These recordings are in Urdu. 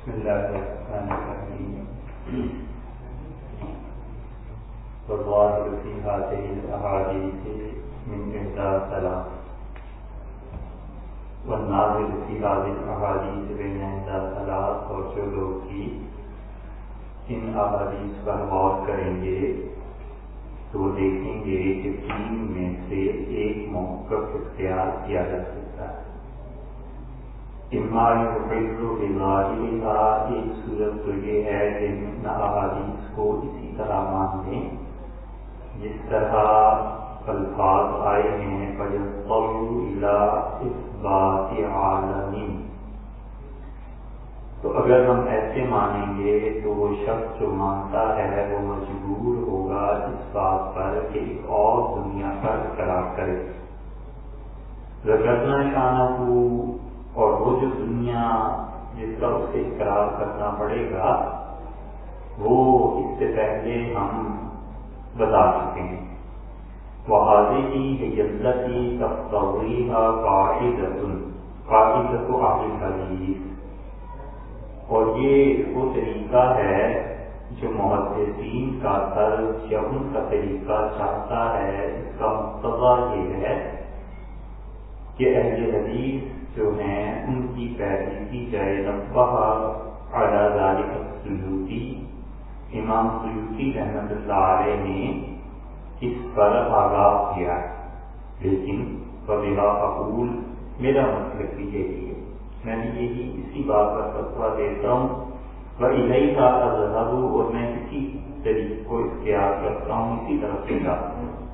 بسم الله الرحمن الرحيم والظاهر في هذه الأحاديث من إحدى ثلاث والناظر في هذه الأحاديث بين إحدى ثلاث اور جو لوگ کی ان احادیث پر غور کریں گے تو دیکھیں گے کہ تین میں سے ایک موقف اختیار کیا جا سکتا ہے ایک صورت تو یہ ہے کہ احادیث کو اسی طرح مان لیں جس طرح الفاظ آئے ہیں عالمی تو اگر ہم ایسے مانیں گے تو وہ شخص جو مانتا ہے، وہ مجبور ہوگا اس بات پر کہ ایک اور دنیا پر اقرار کرے۔ رگڑنا شانہ ہو اور وہ جو دنیا جس کا اسے اقرار کرنا پڑے گا، وہ اس سے پہلے ہم بتا چکے ہیں۔ وہ حاضری یلتی تفریح قاعد قاعد کو عاقل حدیث اور یہ وہ طریقہ ہے جو محدثین کا طرز یا ان کا طریقہ چاہتا ہے، اس کا مقتضا یہ ہے کہ اہل حدیث جو ہیں ان کی پیروی کی جائے نبہ اعلیٰ سلوکی امام سلوکی رحمت اللہ علیہ نے اس پر آغاز کیا۔ لیکن وبیلا قبول میرا مطلب بھی یہی ہے۔ میں نے یہی اسی بات کا فتوا دیتا ہوں۔ وہ الہی کا اظہر اور میں اسی طریقے کو اختیار کرتا ہوں، اسی طرف سے جاتا ہوں۔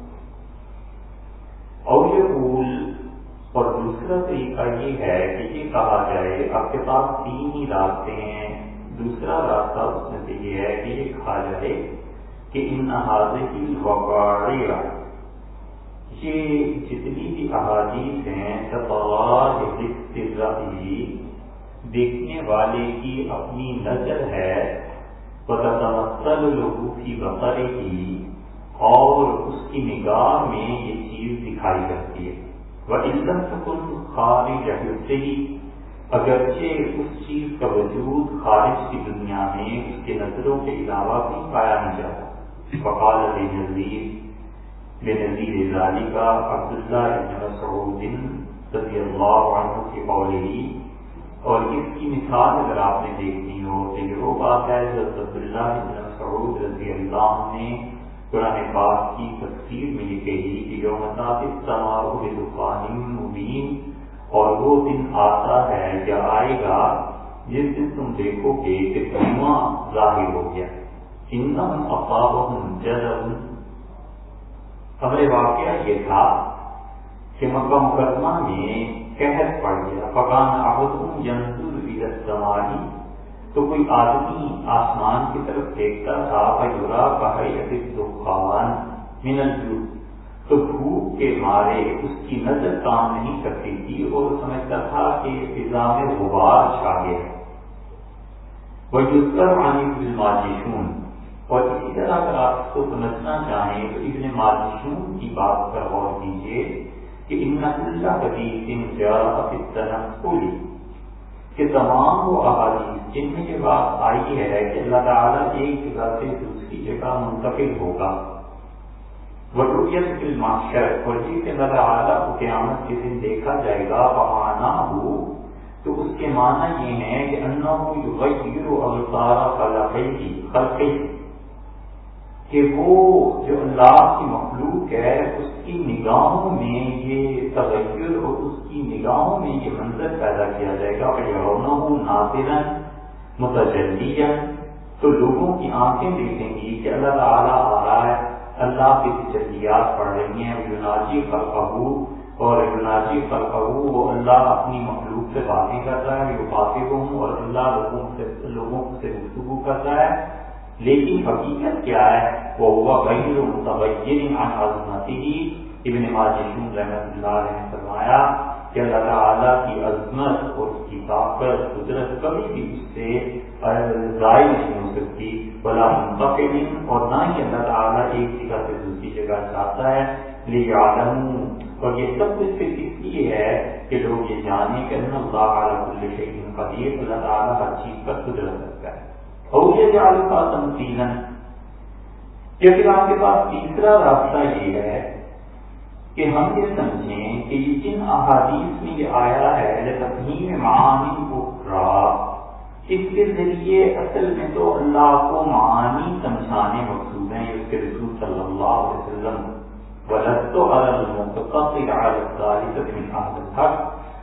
اور یہ پھول اور دوسرا طریقہ یہ ہے کہ یہ کہا جائے آپ کے پاس تین ہی راستے ہیں۔ دوسرا راستہ اس میں سے یہ ہے کہ یہ کہا جائے کہ ان حاضر وقاڑے یہ جتنی بھی احادیث ہیں دیکھنے والے کی اپنی نظر ہے۔ لوگوں کی بقرے کی اور اس کی نگاہ میں یہ چیز دکھائی کرتی ہے۔ وہ عزت کن خارج سے ہی اگرچہ اس چیز کا وجود خارج کی دنیا میں اس کے نظروں کے علاوہ بھی پایا نہیں جاتا۔ بقال نظیر بے نظیر ذالی کا عبداللہ ابن مسعود رضی اللہ عنہ کی قولی اور اس کی مثال اگر آپ نے دیکھنی ہو تو یہ وہ بات ہے جو عبداللہ ابن مسعود رضی اللہ عنہ نے قرآن پاک کی تفسیر میں یہ کہی کہ یوم تمام مبین اور وہ دن آتا ہے یا آئے گا جس دن تم دیکھو گے کہ دھواں ظاہر ہو گیا۔ ان اقابہم جذب خبر واقعہ یہ تھا کہ مکہ مقدمہ میں قہر پڑ گیا۔ پکان آہدوں جنزل سماری تو کوئی آدمی آسمان کی طرف دیکھتا تھا بجورا کہ دخان، من الجو تو بھوک کے مارے اس کی نظر کام نہیں کرتی تھی اور سمجھتا تھا کہ فضا میں غبار چھا گیا وہ یوزر عانی بالماجشون اور اسی طرح اگر آپ اس کو سمجھنا چاہیں تو ابن ماجشون کی بات پر غور کیجیے کہ ان اللہ حدیث تنقلی کہ تمام وہ احادیث جن میں یہ بات آئی ہے کہ اللہ تعالیٰ ایک جگہ سے دوسری جگہ منتقل ہوگا۔ وٹویت الماشر اور جس اللہ تعالیٰ کو قیامت کے دن دیکھا جائے گا بہانا ہو تو اس کے معنی یہ ہے کہ انہوں یغیر اوتارا خلقی خلقی کہ وہ جو اللہ کی مخلوق ہے، اس کی نگاہوں میں یہ تغیر اور اس کی نگاہوں میں یہ منظر پیدا کیا جائے گا۔ اور یونہ ناظرن متجلیہ تو لوگوں کی آنکھیں دیکھیں گی کہ اللہ تعالیٰ آ رہا ہے۔ اللہ کی تجلیات پڑھ رہی ہیں۔ یوناجی خلقہو اور یوناجی خلقہو وہ اللہ اپنی مخلوق سے باتیں کر رہا ہے وہ باتیں ہوں اور اللہ لوگوں سے لوگوں سے گفتگو کر رہا ہے۔ لیکن حقیقت کیا ہے؟ وہ ہوا غیر متبین عن عظمتی ابن ماجشون رحمت اللہ نے فرمایا کہ اللہ تعالیٰ کی عظمت اور اس کی طاقت، قدرت کبھی بھی اس سے ضائع نہیں ہو سکتی۔ بلا منتقل اور نہ ہی اللہ تعالیٰ ایک جگہ سے دوسری جگہ چاہتا ہے۔ لیکن عالم اور یہ سب کچھ اس لیے ہے کہ لوگ یہ جانے کہ اللہ تعالیٰ کل شیخ قدیر اللہ تعالیٰ ہر چیز پر قدرت رکھتا ہے۔ اور یہ جال کا تمسیل یا پھر آپ کے پاس تیسرا راستہ یہ ہے کہ ہم یہ سمجھیں کہ یہ جن احادیث میں یہ آیا ہے یعنی تفہیم معانی اخرا اس کے ذریعے اصل میں تو اللہ کو معانی سمجھانے مقصود ہیں اس کے رسول صلی اللہ علیہ وسلم۔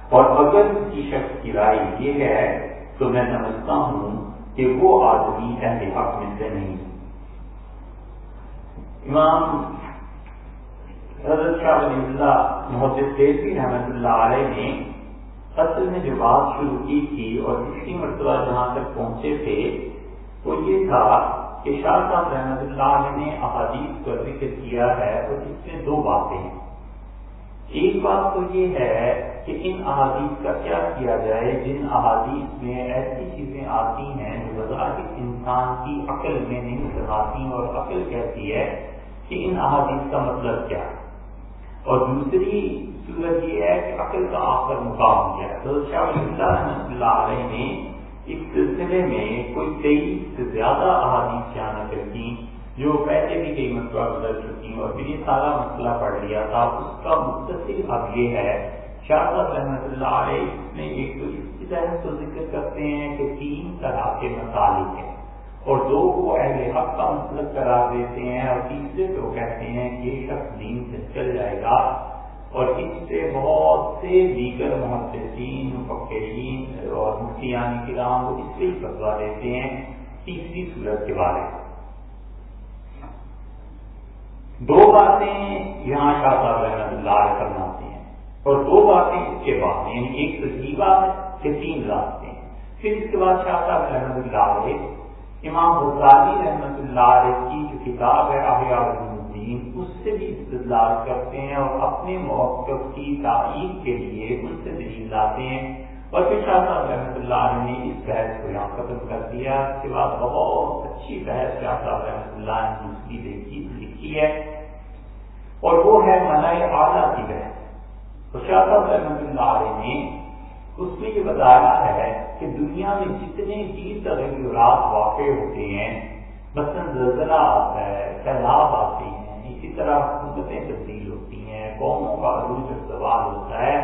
اور اگر کسی شخص کی رائے یہ ہے، تو میں سمجھتا ہوں کہ وہ آدمی اہل حق میں سے نہیں۔ امام حضرت شاہ ولی اللہ محدث دیوی رحمت اللہ علیہ نے اصل میں جو بات شروع کی تھی اور پچھلی مرتبہ جہاں تک پہنچے تھے، وہ یہ تھا کہ شاہ صاحب رحمت اللہ علیہ نے احادیث کا ذکر کیا ہے اور اس میں دو باتیں ہیں۔ ایک بات تو یہ ہے کہ ان احادیث کا کیا کیا جائے؟ جن احادیث میں ایسی چیزیں آتی ہیں جو بظاہر انسان کی عقل میں نہیں سکھاتی اور عقل کہتی ہے کہ ان احادیث کا مطلب کیا ہے؟ اور دوسری صورت یہ ہے کہ عقل کا آخر مقام کیا ہے تو شاہ رحمۃ اللہ علیہ نے اس سلسلے میں کوئی تیئیس سے زیادہ احادیث کیا نقل کی جو پہلے بھی کئی مرتبہ گزر چکی اور پھر یہ سارا مسئلہ پڑھ لیا تھا اس کا مختصر اب یہ ہے، شاہ صاحب رحمۃ اللہ علیہ میں ایک تو اس کی طرح تو ذکر کرتے ہیں کہ تین طرح کے مسالک ہیں اور دو کو اہل حق کا مطلب قرار دیتے ہیں اور تیسرے کو کہتے ہیں کہ یہ شخص دین سے چل جائے گا اور اس سے بہت سے دیگر محدثین، مفکرین اور مفتیان یعنی کرام وہ اس سے ہی فتوا دیتے ہیں تیسری صورت کے بارے میں۔ دو باتیں یہاں شاہ صاحب رحمت اللہ فرماتے ہیں اور دو باتیں اس کے بعد یعنی ایک تو یہ بات ہے کہ تین راستے ہیں۔ پھر اس کے بعد شاہ صاحب رحمت اللہ علیہ، امام غزالی رحمت اللہ علیہ کی جو کتاب ہے احیاء الدین اس سے بھی استدلال کرتے ہیں اور اپنے موقف کی تعریف کے لیے ان سے دلیل لاتے ہیں۔ اور پھر شاہ صاحب رحمۃ اللہ علیہ نے اس بحث کو یہاں ختم کر دیا اس کے بعد بہت اچھی بحث شاہ صاحب رحمۃ اللہ نے دوسری دیکھی لکھی ہے اور وہ ہے منائے اعلیٰ کی بحث۔ تو شاہ صاحب رحمۃ اللہ علیہ نے اس میں یہ بتایا ہے کہ دنیا میں جتنے بھی تغیرات واقع ہوتے ہیں، مثلاً زلزلہ آتا ہے، سیلاب آتے ہیں، اسی طرح حکومتیں تبدیل ہوتی ہیں، قوموں کا عروج سوال ہوتا ہے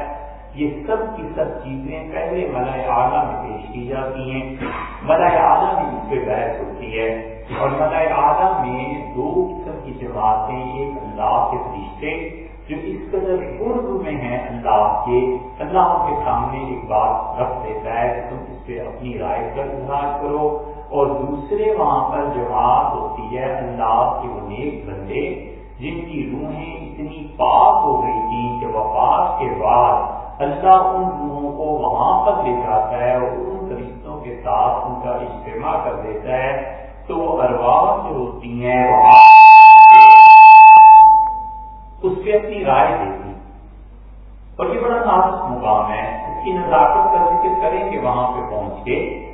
یہ سب کی سب چیزیں پہلے ملائے اعلیٰ میں پیش کی جاتی ہیں۔ ملائے اعلیٰ میں اس پہ بحث ہوتی ہے اور ملائے اعلیٰ میں دو قسم کی جماعتیں ایک اللہ کے فرشتے جو اس قدر اردو میں ہیں اللہ کے۔ اللہ کے سامنے ایک بات رکھ دیتا ہے کہ تم اس پہ اپنی رائے کا اظہار کرو اور دوسرے وہاں پر جماعت ہوتی ہے اللہ کے وہ نیک بندے جن کی روحیں اتنی پاک ہو گئی تھی کہ وفات کے بعد اللہ ان روحوں کو وہاں پر لے جاتا ہے اور ان فرشتوں کے ساتھ ان کا اجتماع کر دیتا ہے۔ تو وہ ارواح جو ہوتی ہیں اس پہ اپنی رائے دیتی۔ اور یہ بڑا نازک مقام ہے۔ اس کی نزاکت کا ذکر کریں گے وہاں پہ پہنچ کے۔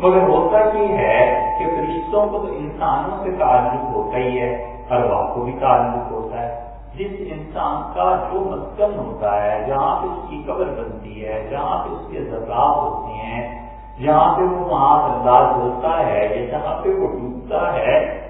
مگر ہوتا یہ ہے کہ فرشتوں کو تو انسانوں سے تعلق ہوتا ہی ہے۔ ارواح کو بھی تعلق ہوتا ہے۔ جس انسان کا جو مسکن ہوتا ہے، جہاں پہ اس کی قبر بنتی ہے، جہاں پہ اس کے زکات ہوتے ہیں، جہاں پہ وہ وہاں انداز ہوتا ہے یا جہاں پہ وہ ڈوبتا ہے،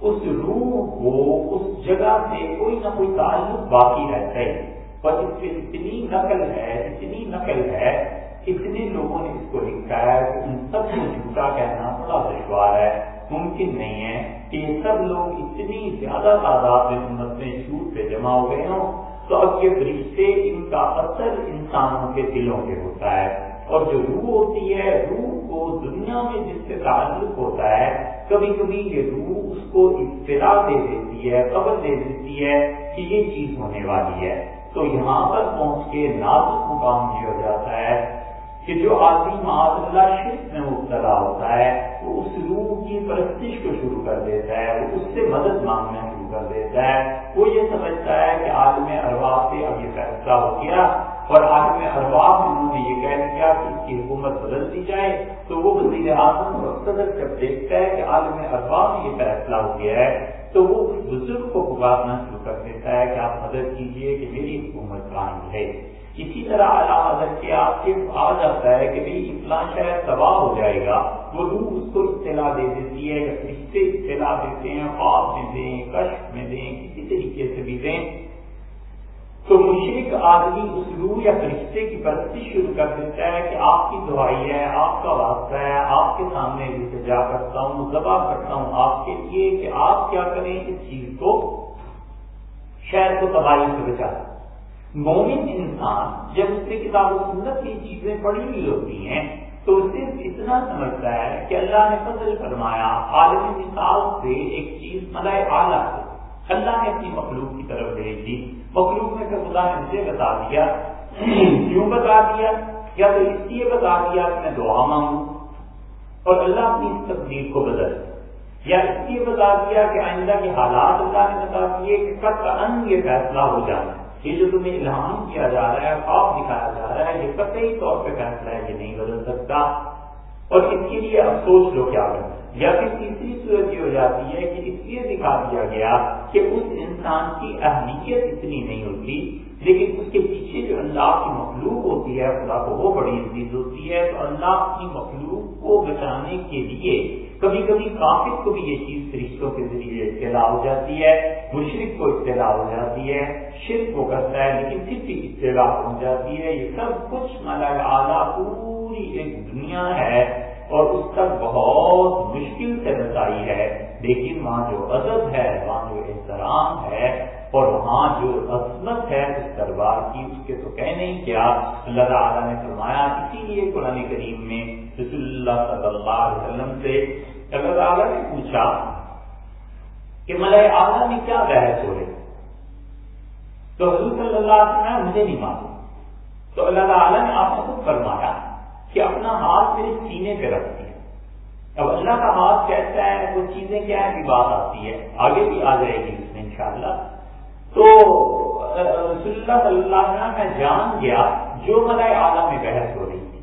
اس روح کو، اس جگہ سے کوئی نہ کوئی تعلق باقی رہتا ہے۔ پر اس کی اتنی نقل ہے، اتنی نقل ہے، اتنے لوگوں نے اس کو لکھا ہے کہ ان سب کو جھوٹا کہنا بڑا دشوار ہے۔ ممکن نہیں ہے کہ یہ سب لوگ اتنی زیادہ تعداد میں امت میں جھوٹ پہ جمع ہو گئے ہوں تو اب یہ فرشتے ان کا اثر انسانوں کے دلوں پہ ہوتا ہے۔ اور جو روح ہوتی ہے، روح کو دنیا میں جس سے تعلق ہوتا ہے کبھی کبھی یہ روح اس کو اطلاع دے دیتی ہے خبر دے دیتی ہے کہ یہ چیز ہونے والی ہے۔ تو یہاں پر پہنچ کے نازک مقام یہ ہو جاتا ہے کہ جو آدمی معاذ اللہ شرک میں مبتلا ہوتا ہے، وہ اس روح کی پرستش کو شروع کر دیتا ہے، وہ اس سے مدد مانگنا شروع کر دیتا ہے۔ وہ یہ سمجھتا ہے کہ عالم ارواح سے اب یہ فیصلہ ہو گیا اور عالم ارواح میں انہوں نے یہ کہہ دیا کہ اس کی حکومت بدل دی جائے۔ تو وہ وزیر اعظم اور صدر جب دیکھتا ہے کہ عالم ارواح میں یہ فیصلہ ہو گیا ہے، تو وہ اس بزرگ کو پکارنا شروع کر دیتا ہے کہ آپ مدد کیجیے کہ میری حکومت قائم ہے اسی طرح حضرت کے آپ کے آ جاتا ہے کہ بھائی اتنا شہر تباہ ہو جائے گا، وہ روح اس کو اطلاع دے دیتی ہے رشتے اطلاع دیتے ہیں، خواب میں دیں، کشف میں دیں، کسی طریقے سے بھی دیں۔ تو مشرق آدمی اس روح یا فرشتے کی پرستی شروع کر دیتا ہے کہ آپ کی دعائی ہے، آپ کا واسطہ ہے، آپ کے سامنے جا کرتا ہوں دبا کرتا ہوں آپ کے لیے کہ آپ کیا کریں اس چیز کو، شہر کو تباہی سے بچا۔ مومن انسان جب اس نے کتاب و سنت کی چیزیں پڑھی ہوئی ہوتی ہیں، تو صرف اتنا سمجھتا ہے کہ اللہ نے فضل فرمایا عالمی مثال سے ایک چیز ملائے اعلیٰ سے۔ اللہ نے اپنی مخلوق کی طرف بھیج دی۔ مخلوق میں خدا نے مجھے بتا دیا۔ کیوں بتا دیا؟ یا تو اس لیے بتا دیا کہ میں دعا مانگوں اور اللہ اپنی اس تقدیر کو بدل یا اس لیے بتا دیا کہ آئندہ کے حالات اللہ نے بتا دیے کہ کب کا ان یہ فیصلہ ہو جانا ہے۔ یہ جو تمہیں الہام کیا جا رہا ہے خواب دکھایا جا رہا ہے، یہ قطعی طور پہ فیصلہ ہے کہ نہیں بدل سکتا۔ اور اس کے لیے اب سوچ لو کیا کرنا یا پھر تیسری صورت یہ ہو جاتی ہے کہ اس لیے دکھا دیا گیا کہ اس انسان کی اہمیت اتنی نہیں ہوتی، لیکن اس کے پیچھے جو اللہ کی مخلوق ہوتی ہے، خدا کو وہ بڑی عزیز ہوتی ہے، تو اللہ کی مخلوق کو بچانے کے لیے کبھی کبھی کافر کو بھی یہ چیز فرشتوں کے ذریعے اطلاع ہو جاتی ہے مشرق کو اطلاع ہو جاتی ہے، شرک کو کرتا ہے، لیکن پھر بھی اطلاع ہو جاتی ہے۔ یہ سب کچھ مالا اعلیٰ، پوری ایک دنیا ہے۔ اور اس تک بہت مشکل سے رسائی ہے۔ لیکن وہاں جو ادب ہے، وہاں جو احترام ہے اور وہاں جو عظمت ہے اس دربار کی، اس کے تو کہنے نہیں کیا، اللہ تعالیٰ نے فرمایا، اسی لیے قرآن کریم میں رسول اللہ صلی اللہ علیہ وسلم سے اللہ تعالیٰ نے پوچھا کہ ملائے اعلیٰ میں کیا بحث ہو رہی؟ تو حضور صلی اللہ علیہ وسلم مجھے نہیں معلوم۔ تو اللہ تعالیٰ نے آپ کو خود فرمایا کہ اپنا ہاتھ میرے سینے پہ رکھ دیا اب اللہ کا ہاتھ کہتا ہے؟ وہ چیزیں کیا ہے بات آتی ہے۔ آگے بھی آ جائے گی اس میں انشاءاللہ۔ تو رسول اللہ صلی اللہ علیہ وسلم، میں جان گیا جو ملائے اعلیٰ میں بحث ہو رہی تھی۔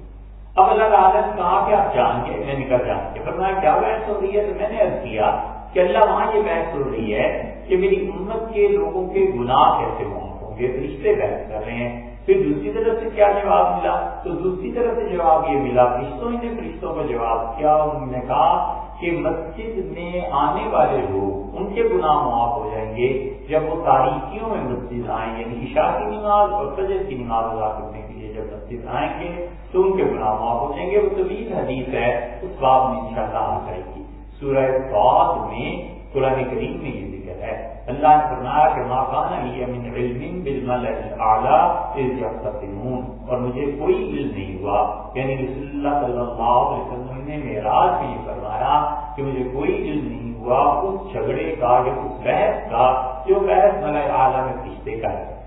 اب اللہ تعالیٰ نے کہا کہ آپ جان کے میں نکل جان کے۔ پر کیا بحث ہو رہی ہے؟ تو میں نے عرض کیا کہ اللہ وہاں یہ بحث ہو رہی ہے کہ میری امت کے لوگوں کے گناہ کیسے ہوں گے؟ رشتے بحث کر رہے ہیں۔ پھر دوسری طرف سے کیا جواب ملا؟ تو دوسری طرف سے جواب یہ ملا، فرشتوں نے فرشتوں کا جواب کیا، انہوں نے کہا کہ مسجد میں آنے والے لوگ ان کے گناہ معاف ہو جائیں گے جب وہ تاریخیوں میں مسجد آئیں یعنی عشاء کی نماز اور فجر کی نماز ادا کرنے کے لیے جب مسجد آئیں گے تو ان کے گناہ معاف ہو جائیں گے۔ وہ طویل حدیث ہے، اس بات میں ان شاء اللہ آ جائے گی سورہ میں قرآن کریم میں یہ ہے۔ اللہ نے فرمایا کہ ماکان من علم بالملء الاعلى اذ يختصمون اور مجھے کوئی علم نہیں ہوا۔ یعنی رسول اللہ صلی اللہ علیہ وسلم نے معراج میں یہ فرمایا کہ مجھے کوئی علم نہیں ہوا اس جھگڑے کا یا اس بحث کا جو بحث ملئ اعلیٰ میں پچھتے کا ہے۔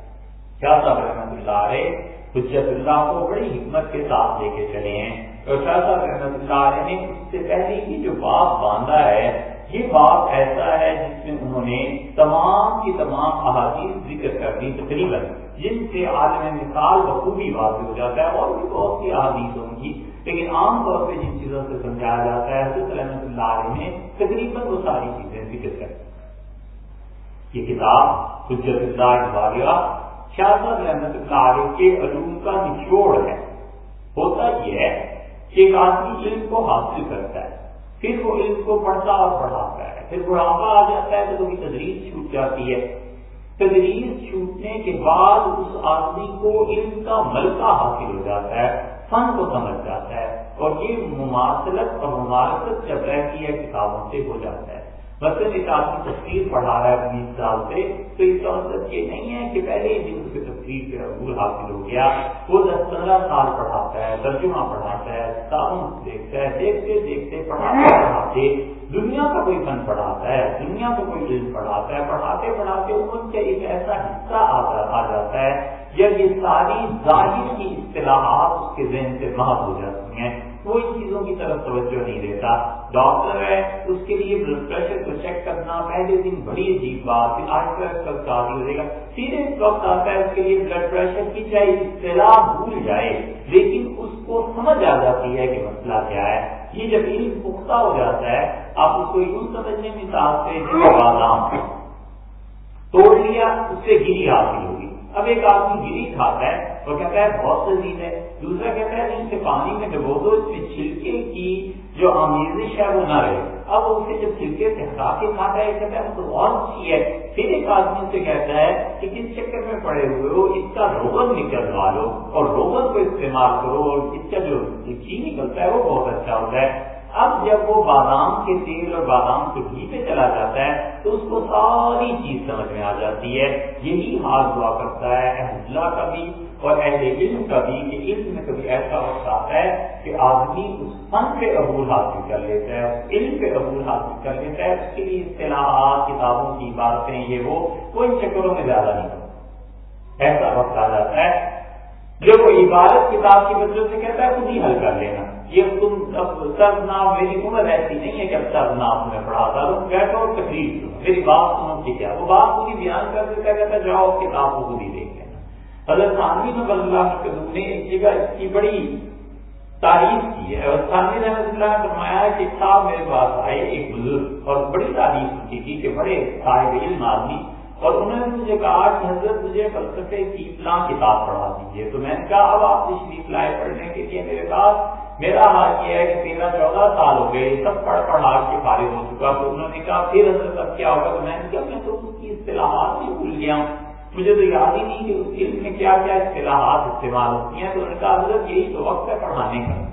کیا صاحب رحمت اللہ علیہ حجت اللہ کو بڑی حکمت کے ساتھ لے کے چلے ہیں۔ اور شاہ صاحب رحمت اللہ علیہ نے اس سے پہلے ہی جو بات باندھا ہے یہ بات ایسا ہے جس میں انہوں نے تمام کی تمام احادیث ذکر کر دی تقریباً، جن سے عالم مثال بخوبی واضح ہو جاتا ہے اور بھی بہت سی احادیث ہوں گی۔ لیکن عام طور پہ جن چیزوں سے سمجھایا جاتا ہے، حضرت رحمت اللہ علیہ نے تقریباً وہ ساری چیزیں ذکر کر یہ کتاب حجت اللہ واقعہ شاہ صاحب رحمت اللہ علیہ کے علوم کا نچوڑ ہے۔ ہوتا یہ ہے کہ ایک آدمی علم کو حاصل کرتا ہے۔ پھر وہ علم کو پڑھتا اور پڑھاتا ہے۔ پھر بڑھاپا آ جاتا ہے تو کبھی تدریس چھوٹ جاتی ہے۔ تدریس چھوٹنے کے بعد اس آدمی کو علم کا ملکہ حاصل ہو جاتا ہے، فن کو سمجھ جاتا ہے اور یہ مماثلت اور ممارکت جب رہتی ہے، کتابوں سے ہو جاتا ہے۔ مثلاً ایک آدمی تفریح پڑھا رہا ہے بیس سال سے، تو اس کا مطلب یہ نہیں ہے کہ پہلے ہی دن سے تفریح پہ عبور حاصل ہو گیا، وہ دس پندرہ سال پڑھاتا ہے، ترجمہ پڑھاتا ہے تعاون دیکھتا ہے، دیکھتے دیکھتے پڑھاتے پڑھاتے دنیا کا کوئی فن پڑھاتا ہے، دنیا کا کوئی علم پڑھاتا ہے، پڑھاتے پڑھاتے ان کا ایک ایسا حصہ آ جاتا ہے جب یہ ساری ظاہر کی اصطلاحات اس کے ذہن سے محض ہو جاتی ہیں۔ کوئی چیزوں کی طرف توجہ نہیں دیتا۔ ڈاکٹر ہے، اس کے لیے بلڈ پریشر کو چیک کرنا پہلے دن بڑی عجیب بات پھر آج کل شادی ہو جائے گا۔ سیدھے وقت آتا ہے، اس کے لیے بلڈ پریشر کی چاہے اطلاع بھول جائے، لیکن اس کو سمجھ آ جاتی ہے کہ مسئلہ کیا ہے۔ یہ جب علم پختہ ہو جاتا ہے، آپ اس کو یوں سمجھنے مثال سے بادام۔ توڑ لیا، اس سے گری حاصل ہوگی۔ اب ایک آدمی گری کھاتا ہے اور کہتا ہے بہت لذیذ ہے۔ دوسرا کہتا ہے اسے پانی میں ڈبو دو، اس میں چھلکے کی جو آمیزش ہے وہ نہ رہے۔ اب اسے جب چھلکے سے ہٹا کے کھاتا ہے، کہتا ہے تو اور اچھی ہے۔ پھر ایک آدمی سے کہتا ہے کہ کس چکر میں پڑے ہوئے ہو، اس کا روغن نکلوا لو اور روغن کو استعمال کرو اور اس کا جو گھی نکلتا ہے، وہ بہت اچھا ہوتا ہے۔ اب جب وہ بادام کے تیل اور بادام کے گھی پہ چلا جاتا ہے، تو اس کو ساری چیز سمجھ میں آ جاتی ہے۔ یہی حال ہوا کرتا ہے۔ اللہ کا بھی اور اہل علم کا بھی کہ علم میں کبھی ایسا وقت آتا ہے کہ آدمی اس فن پہ عبور حاصل کر لیتا ہے، اس علم پہ عبور حاصل کر لیتا ہے، اس کے لیے اصطلاحات کتابوں کی باتیں یہ وہ، کوئی چکروں میں زیادہ نہیں ہوتا۔ ایسا وقت آ جاتا ہے جب وہ عبادت کتاب کی بچوں سے کہتا ہے، خود ہی حل کر لینا۔ یہ تم اب سر نام، میری عمر ایسی نہیں ہے کہ اب سر نام میں پڑھا تھا۔ تم بیٹھو اور تکلیف سنو میری بات سنو کہ کیا؟ وہ بات پوری بیان کر دیتا کہتا جاؤ کتاب کو خود ہی حضرت خانوی نب اللہ نے ایک جگہ اس کی بڑی تعریف کی ہے اور خانوی رحمۃ اللہ نے فرمایا کہ صاحب میرے پاس آئے ایک بزرگ اور بڑی تعریف کی تھی کہ بڑے صاحب علم آدمی اور انہوں نے مجھے کہا کہ حضرت مجھے فلسفے کی فلاں کتاب پڑھا دیجیے تو میں نے کہا، اب آپ تشریف لائے پڑھنے کے لیے میرے پاس، میرا حال یہ ہے کہ تیرہ، چودہ سال ہو گئے، سب پڑھ پڑھا کے فارغ ہو چکا۔ تو انہوں نے کہا، پھر حضرت اب کیا ہوگا؟ تو میں نے کہا، میں تو اس کی اصطلاحات بھی بھول گیا ہوں۔ مجھے تو یاد ہی نہیں کہ اس علم میں کیا کیا اصطلاحات استعمال ہوتی ہیں، تو انہوں نے کہا، حضرت، یہی تو وقت ہے پڑھانے کا۔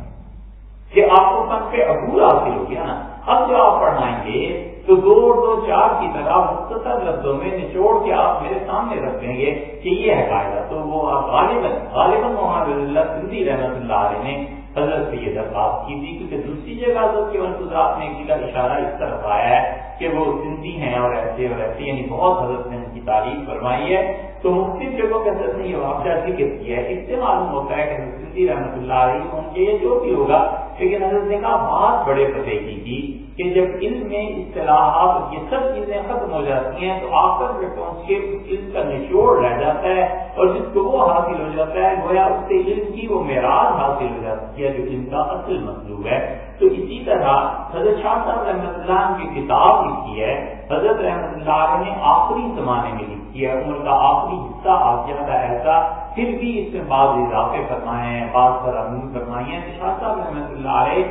کہ آپ کو کم پہ عبور حاصل ہو گیا نا۔ اب جو آپ پڑھائیں گے، تو دو دو چار کی طرح مختصر لفظوں میں نچوڑ کے آپ میرے سامنے رکھ دیں گے کہ یہ ہے قاعدہ۔ تو وہ غالباً غالباً محمد اللہ سندھی رحمت اللہ علیہ نے حضرت سے یہ درخواست کی تھی، کیونکہ دوسری جگہ حضرت کے ورزات میں ایک اشارہ اس طرف آیا ہے کہ وہ سندھی ہیں اور ایسے اور ایسے یعنی بہت حضرت نے ان کی تعریف فرمائی ہے۔ تو مختلف جگہوں کے حضرت نے یہ واقعہ ذکر کیا ہے۔ اس سے معلوم ہوتا ہے کہ سندھی رحمۃ اللہ علیہ ان کے جو بھی ہوگا، لیکن حضرت نے کہا بات بڑے پتے کی تھی کہ جب علم میں اصطلاحات یہ سب چیزیں ختم ہو جاتی ہیں تو آخر میں پہنچ کے اس علم کا نچوڑ رہ جاتا ہے اور جس کو وہ حاصل ہو جاتا ہے، گویا اس سے علم کی وہ معراج حاصل ہو جاتی ہے جو علم کا اصل مطلوب ہے۔ تو اسی طرح حضرت شاہ صاحب رحمۃ اللہ کی کتاب لکھی ہے، حضرت رحمۃ اللہ نے آخری زمانے میں لکھی ہے، عمر کا آخری حصہ آ گیا تھا ایسا، پھر بھی اس میں بعض اضافے فرمائے ہیں، بعض فرامین فرمائی ہیں شاہ صاحب رحمۃ اللہ علیہ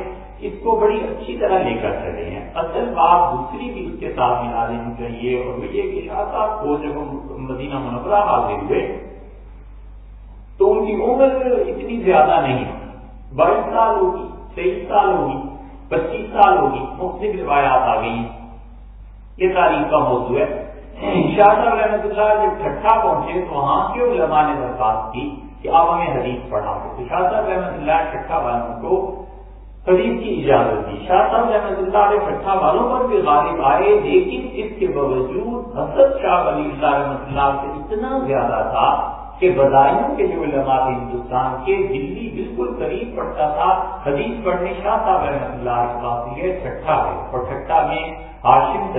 اس کو بڑی اچھی طرح لے کر چلے ہیں۔ اصل بات دوسری بھی اس کے ساتھ ملا لینی چاہیے، اور وہ یہ کہ شاہ صاحب کو جب مدینہ منورہ حاضر ہوئے، تو ان کی عمر اتنی زیادہ نہیں بائیس سال ہوگی۔ تیئیس سال ہوگی پچیس سال ہوگی مختلف روایات آ گئی یہ تاریخ کا موضوع ہے۔ شاہ صاحب رحمۃ اللہ جب ٹھٹا پہنچے تو وہاں کے علماء نے درخواست کی کہ آپ ہمیں حدیث پڑھا دو شاہ صاحب رحمۃ اللہ ٹھٹا والوں کو حدیث کی اجازت دی۔ شاہ صاحب رحمۃ اللہ علیہ ٹھٹا والوں پر بھی غالب آئے، لیکن اس کے باوجود حضرت شاہ ولی اللہ رحمۃ اللہ سے اتنا زیادہ تھا کہ بدائیوں کے جو علماء ہندوستان کے، دلی بالکل قریب پڑتا تھا، حدیث پڑھنے شاہ صاحب رحمۃ اللہ کے پاس یہ چھٹا ہے۔ اور چھٹا میں ہاشم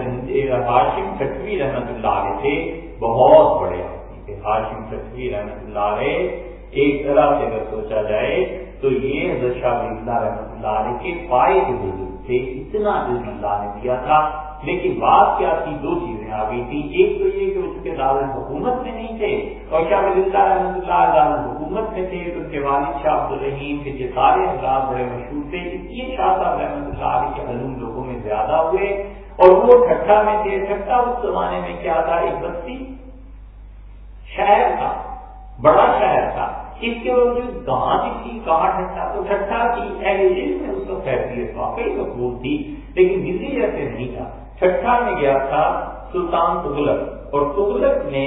ہاشم چھٹوی رحمۃ اللہ علیہ تھے، بہت بڑے تھے۔ ہاشم چھٹوی رحمۃ اللہ علیہ، ایک طرح سے اگر سوچا جائے تو یہ حضرت شاہ اللہ رحمۃ اللہ علیہ کے پائے کے بزرگ تھے، اتنا علم اللہ نے دیا تھا۔ لیکن بات کیا تھی؟ دو چیزیں آ گئی تھی ایک تو یہ کہ اس کے دار حکومت میں نہیں تھے۔ اور شاہ ولی اللہ رحمۃ اللہ دار حکومت میں تھے۔ تو ان کے والد شاہ عبد الرحیم کے یہ سارے حضرات بڑے مشہور تھے، اس لیے شاہ صاحب رحمۃ اللہ علیہ کے علوم لوگوں میں زیادہ ہوئے۔ اور وہ ٹھٹا میں تھے۔ ٹھٹا اس زمانے میں کیا تھا؟ ایک بستی شہر تھا۔ بڑا شہر اس کے باوجود کہاں بھی تھی کہاں ٹھٹا تو ٹھٹا کی اہل میں اس کو فیصلیت واقعی مقبول تھی، لیکن دلی جیسے نہیں تھا۔ چھٹا میں گیا تھا سلطان تغلق، اور تغلق نے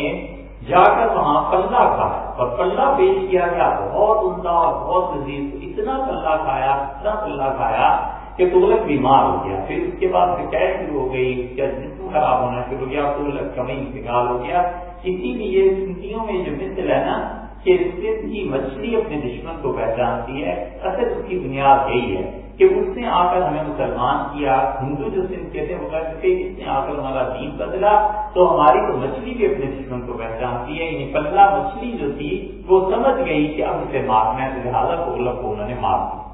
جا کر وہاں پلہ کھایا، اور پلہ پیش کیا گیا، بہت عمدہ اور بہت لذیذ، اتنا پلہ کھایا، اتنا پلہ کھایا کہ تغلق بیمار ہو گیا۔ پھر اس کے بعد شکایت شروع ہو گئی، اس کا جسم خراب ہونا شروع ہو گیا، تغلق کمی انتقال ہو گیا۔ اسی لیے سنتیوں میں جو مثل ہے نا کہ کی مچھلی اپنے دشمن کو پہچانتی ہے اصل اس کی بنیاد یہی ہے کہ اس نے آ کر ہمیں مسلمان کیا۔ ہندو جو سندھ کے تھے، وہ کہتے تھے اس نے آ کر ہمارا دین بدلا، تو ہماری تو مچھلی بھی اپنے دشمن کو پہچانتی ہے۔ یعنی پلہ مچھلی جو تھی، وہ سمجھ گئی کہ اب اسے مارنا ہے، تو لہٰذا کو انہوں نے مار دی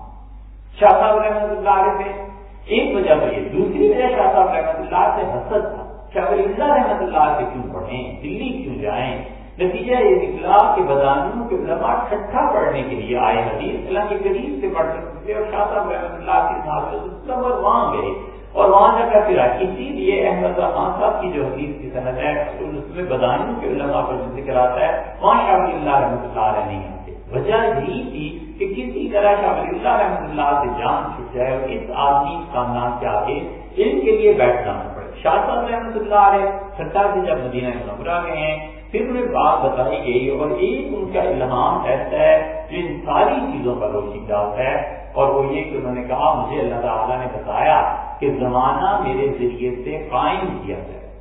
شاہ صاحب رحمۃ اللہ علیہ سے ایک وجہ تو یہ، دوسری وجہ شاہ صاحب رحمۃ اللہ سے حسد تھا۔ شاہ ولی اللہ رحمۃ اللہ سے کیوں پڑھیں؟ دلی کیوں جائیں؟ نتیجہ یہ نکلا کہ بدانیوں کے علماء ٹھٹھا پڑھنے کے لیے آئے حدیث اللہ کے قریب سے پڑھ سکتے تھے اور شاہ صاحب رحمۃ اللہ کے ساتھ وہاں گئے اور وہاں جا کر پھر اسی لیے احمد خان صاحب کی جو حدیث کی صنعت ہے اس میں بدانیوں کے علماء پر جو ذکر آتا ہے۔ وہاں شاہ اللہ رحمۃ اللہ علیہ نہیں آتے وجہ یہی تھی کہ کسی طرح شاہ اللہ رحمۃ اللہ سے جان چھٹ جائے اور اس آدمی خاندان کے آگے ان کے لیے بیٹھنا نہ پڑے۔ شاہ صاحب رحمۃ اللہ علیہ سرکار سے جب مدینہ منورہ گئے ہیں پھر انہیں بات بتائی گئی اور ایک ان کا الہام ایسا ہے جو ان ساری چیزوں پر روشنی ڈالتا ہے اور وہ یہ کہ انہوں نے کہا، مجھے اللہ تعالیٰ نے بتایا کہ زمانہ میرے ذریعے سے قائم کیا جائے۔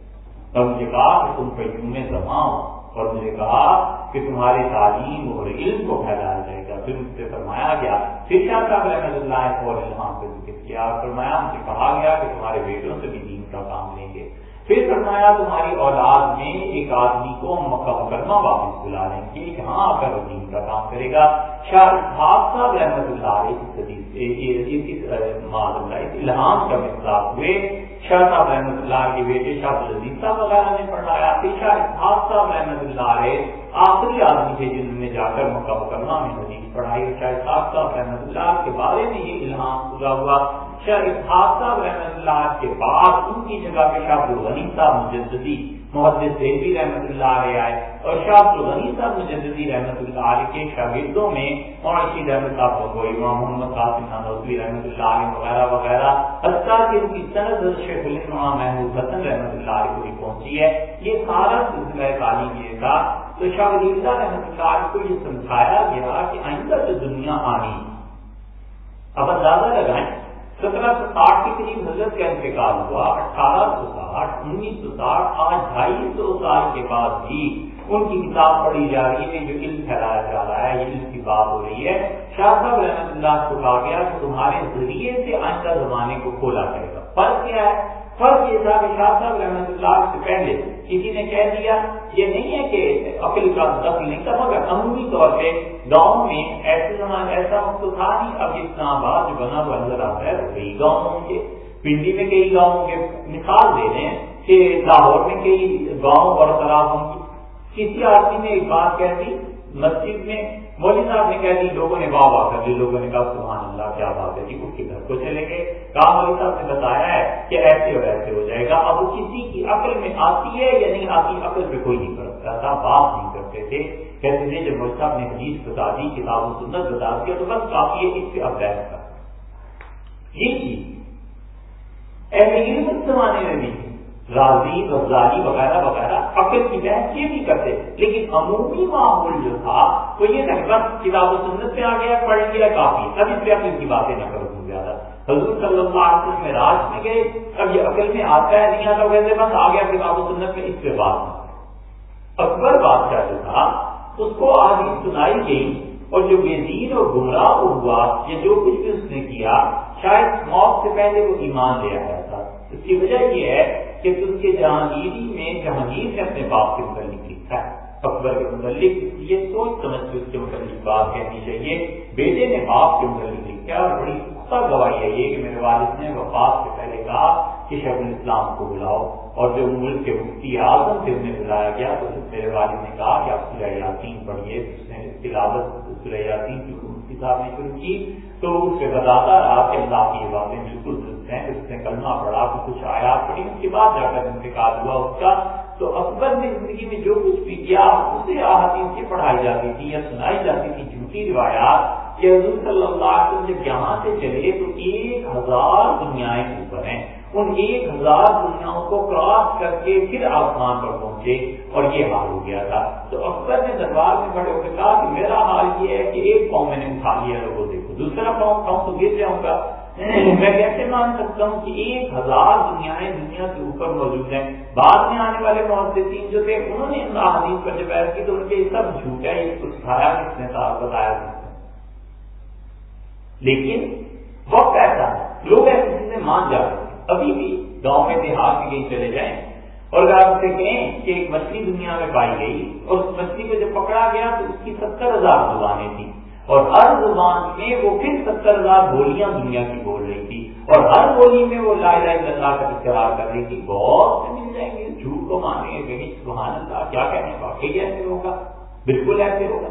اور مجھے کہا کہ تم پیوں میں جمع اور مجھے کہا کہ تمہارے تعلیم اور علم کو پھیلایا جائے گا۔ پھر مجھ سے فرمایا گیا، پھر کیا صاحب رحمۃ اللہ اور الحام پہ ذکر کیا؟ فرمایا، مجھے کہا گیا کہ تمہارے بیٹوں سے بھی دین کا کام لیں گے۔ پھر فرمایا تمہاری اولاد میں ایک آدمی کو مکہ مکرمہ واپس بلا لیں گے یہاں آ کر دین کا کام کرے گا شاہ صاحب رحمت اللہ الحام کا مثلاف ہوئے شاہ صاحب رحمت اللہ کے بیٹے شاہ العزیز صاحب وغیرہ نے پڑھایا پھر شاہ صاحب رحمت اللہ علیہ، آخری آدمی تھے جنہوں نے جا کر مکہ مکرمہ میں حدیث پڑھائی شاہ اسحاق صاحب رحمت اللہ کے بارے میں یہ الہام پورا ہوا۔ شاہ اسحاق صاحب رحمت اللہ کے بعد ان کی جگہ پہ شاہ عبدالغنی صاحب مجددی محدث دیوی رحمت اللہ علیہ آئے اور شاہ الغنی صاحب مجددی رحمت اللہ علیہ کے شاگردوں میں معاشی رحمت صاحب کو محمد قاسم خان نانوی رحمت اللہ علیہ وغیرہ وغیرہ حتیٰ کہ ان کی سند شیخ الامام محمود حسن رحمت اللہ علیہ کو بھی پہنچی ہے۔ یہ سارا سلسلہ تعلیم یہ تھا۔ تو شاہ ولی اللہ رحمت اللہ علیہ کو یہ سمجھایا گیا کہ آئندہ جو دنیا آنی، اب اندازہ لگائیں سترہ سو ساٹھ کے قریب حضرت کا انتقال ہوا، اٹھارہ سو ساٹھ انیس سو ساٹھ آج ڈھائی سو سال کے بعد بھی ان کی کتاب پڑھی جا رہی ہے جو علم پھیلایا جا رہا ہے علم کی بات ہو رہی ہے۔ شاہ صاحب رحمت اللہ کو کہا گیا کہ تمہارے ذریعے سے آئندہ زمانے کو کھولا جائے گا۔ فرق کیا ہے؟ فرق یہ تھا کہ شاہ صاحب رحمت اللہ سے پہلے کسی نے کہہ دیا، یہ نہیں ہے کہ عقل کا دخل نہیں تھا، مگر عمومی طور پہ گاؤں میں ایسے زمانے، ایسا وقت تھا نہیں، اب اسلام آباد جو بنا ہوا نظر آتا ہے، کئی گاؤں ہوں گے پنڈی میں کئی گاؤں ہوں گے مثال دے دیں کہ لاہور میں کئی گاؤں اور خراب ہوں گے کسی آدمی نے ایک بات کہہ دی مسجد میں مولوی صاحب نے کہہ دی لوگوں نے واہ واہ کر دی، لوگوں نے کہا، سبحان اللہ، کیا بات ہے جی اس کے گھر کو چلے گئے کہا، مولوی صاحب نے بتایا ہے کہ ایسے اور ایسے ہو جائے گا۔ اب وہ کسی کی عقل میں آتی ہے یا نہیں آتی، عقل پہ کوئی نہیں کرتا تھا بات نہیں کرتے تھے۔ کہتے تھے، جب مولوی صاحب نے حدیث بتا دی، کتاب و سنت بتا دیا تو بس کافی ہے، اس پہ اب بحث کر یہ چیز۔ اہل علم زمانے میں بھی راضی غزالی وغیرہ وغیرہ عقل کی بحث یہ نہیں کرتے۔ لیکن عمومی معمول جو تھا، وہ یہ تھا بس کتاب و سنت پہ آ گیا پڑھ لیا کافی۔ اب اس پہ عقل کی باتیں نہ کرو تم زیادہ۔ حضور صلی اللہ علیہ وسلم میں راج میں گئے، اب یہ عقل میں آتا ہے، نہیں آتا ویسے بس آ گیا کتاب و سنت میں اس پہ بات۔ اکبر بادشاہ جو تھا، اس کو آج سنائی گئی اور جو بےزین اور گمراہ ہوا، یا جو کچھ بھی اس نے کیا، شاید موت سے پہلے وہ ایمان لے آیا تھا۔ اس کی وجہ یہ ہے کہ اس کے جہانگیری میں جہانگیر نے اپنے باپ کے متعلق لکھا ہے۔ اکبر کے متعلق یہ سوچ سمجھ کے اس کے متعلق بات کہنی چاہیے۔ بیٹے نے باپ کے متعلق لکھا اور بڑی پختہ گواہی ہے یہ کہ میرے والد نے وفات سے پہلے کہا کہ شیخ الاسلام کو بلاؤ۔ اور جو ملک کے مفتی اعظم سے انہیں بلایا گیا تو میرے والد نے کہا کہ آپ سورہ یاسین پڑھیے۔ اس نے تلاوت سورہ یاسین کی مفتی صاحب نے شروع کی۔ تو اس سے بتاتا رہا کہ اللہ کی باتیں بالکل ہیں، اس نے کلمہ پڑھا، تو کچھ آیات پڑھی، اس کے بعد جا کر انتقال ہوا اس کا۔ تو اکبر نے زندگی میں جو کچھ بھی کیا، اسے احادیث سے پڑھائی جاتی تھی یا سنائی جاتی تھی جھوٹی روایات کہ حضور صلی اللہ علیہ وسلم جب یہاں سے چلے تو ایک ہزار دنیایں اوپر ہیں۔ ان ایک ہزار دنیاؤں کو کراس کر کے پھر آسمان پر پہنچے اور یہ حال ہو گیا تھا۔ تو اکبر نے دربار میں بڑے ہوئے کہا کہ میرا حال یہ ہے کہ ایک قوم میں نے اٹھا لیا لوگوں دیکھو۔ دوسرا قوم قوم تو گر جاؤں گا۔ میں کیسے مان سکتا ہوں کہ ایک ہزار دنیا دنیا کے اوپر موجود ہیں؟ بعد میں آنے والے محدثین جو تھے، انہوں نے ان حدیث پر جب کی تو ان کے سب جھوٹ ہے اس کو سکھایا کس نے صاحب بتایا لیکن وقت ایسا لوگ ایسے چیزیں مان جاتے ہیں۔ ابھی بھی گاؤں میں دیہات میں کہیں چلے جائیں اور اگر آپ سے کہیں کہ ایک مچھلی دنیا میں پائی گئی اور اس مچھلی کو جب پکڑا گیا تو اس کی ستر ہزار زبانیں تھیں اور ہر زبان میں وہ پھر ستر ہزار بولیاں دنیا کی بول رہی تھی اور ہر بولی میں وہ لا الہ الا اللہ کا اقرار کر رہی تھی بہت مل جائیں گے، جھوٹ کو مانیں گے سبحان اللہ، کیا کہنے واقعی ایسے ہوگا؟ بالکل ایسے ہوگا۔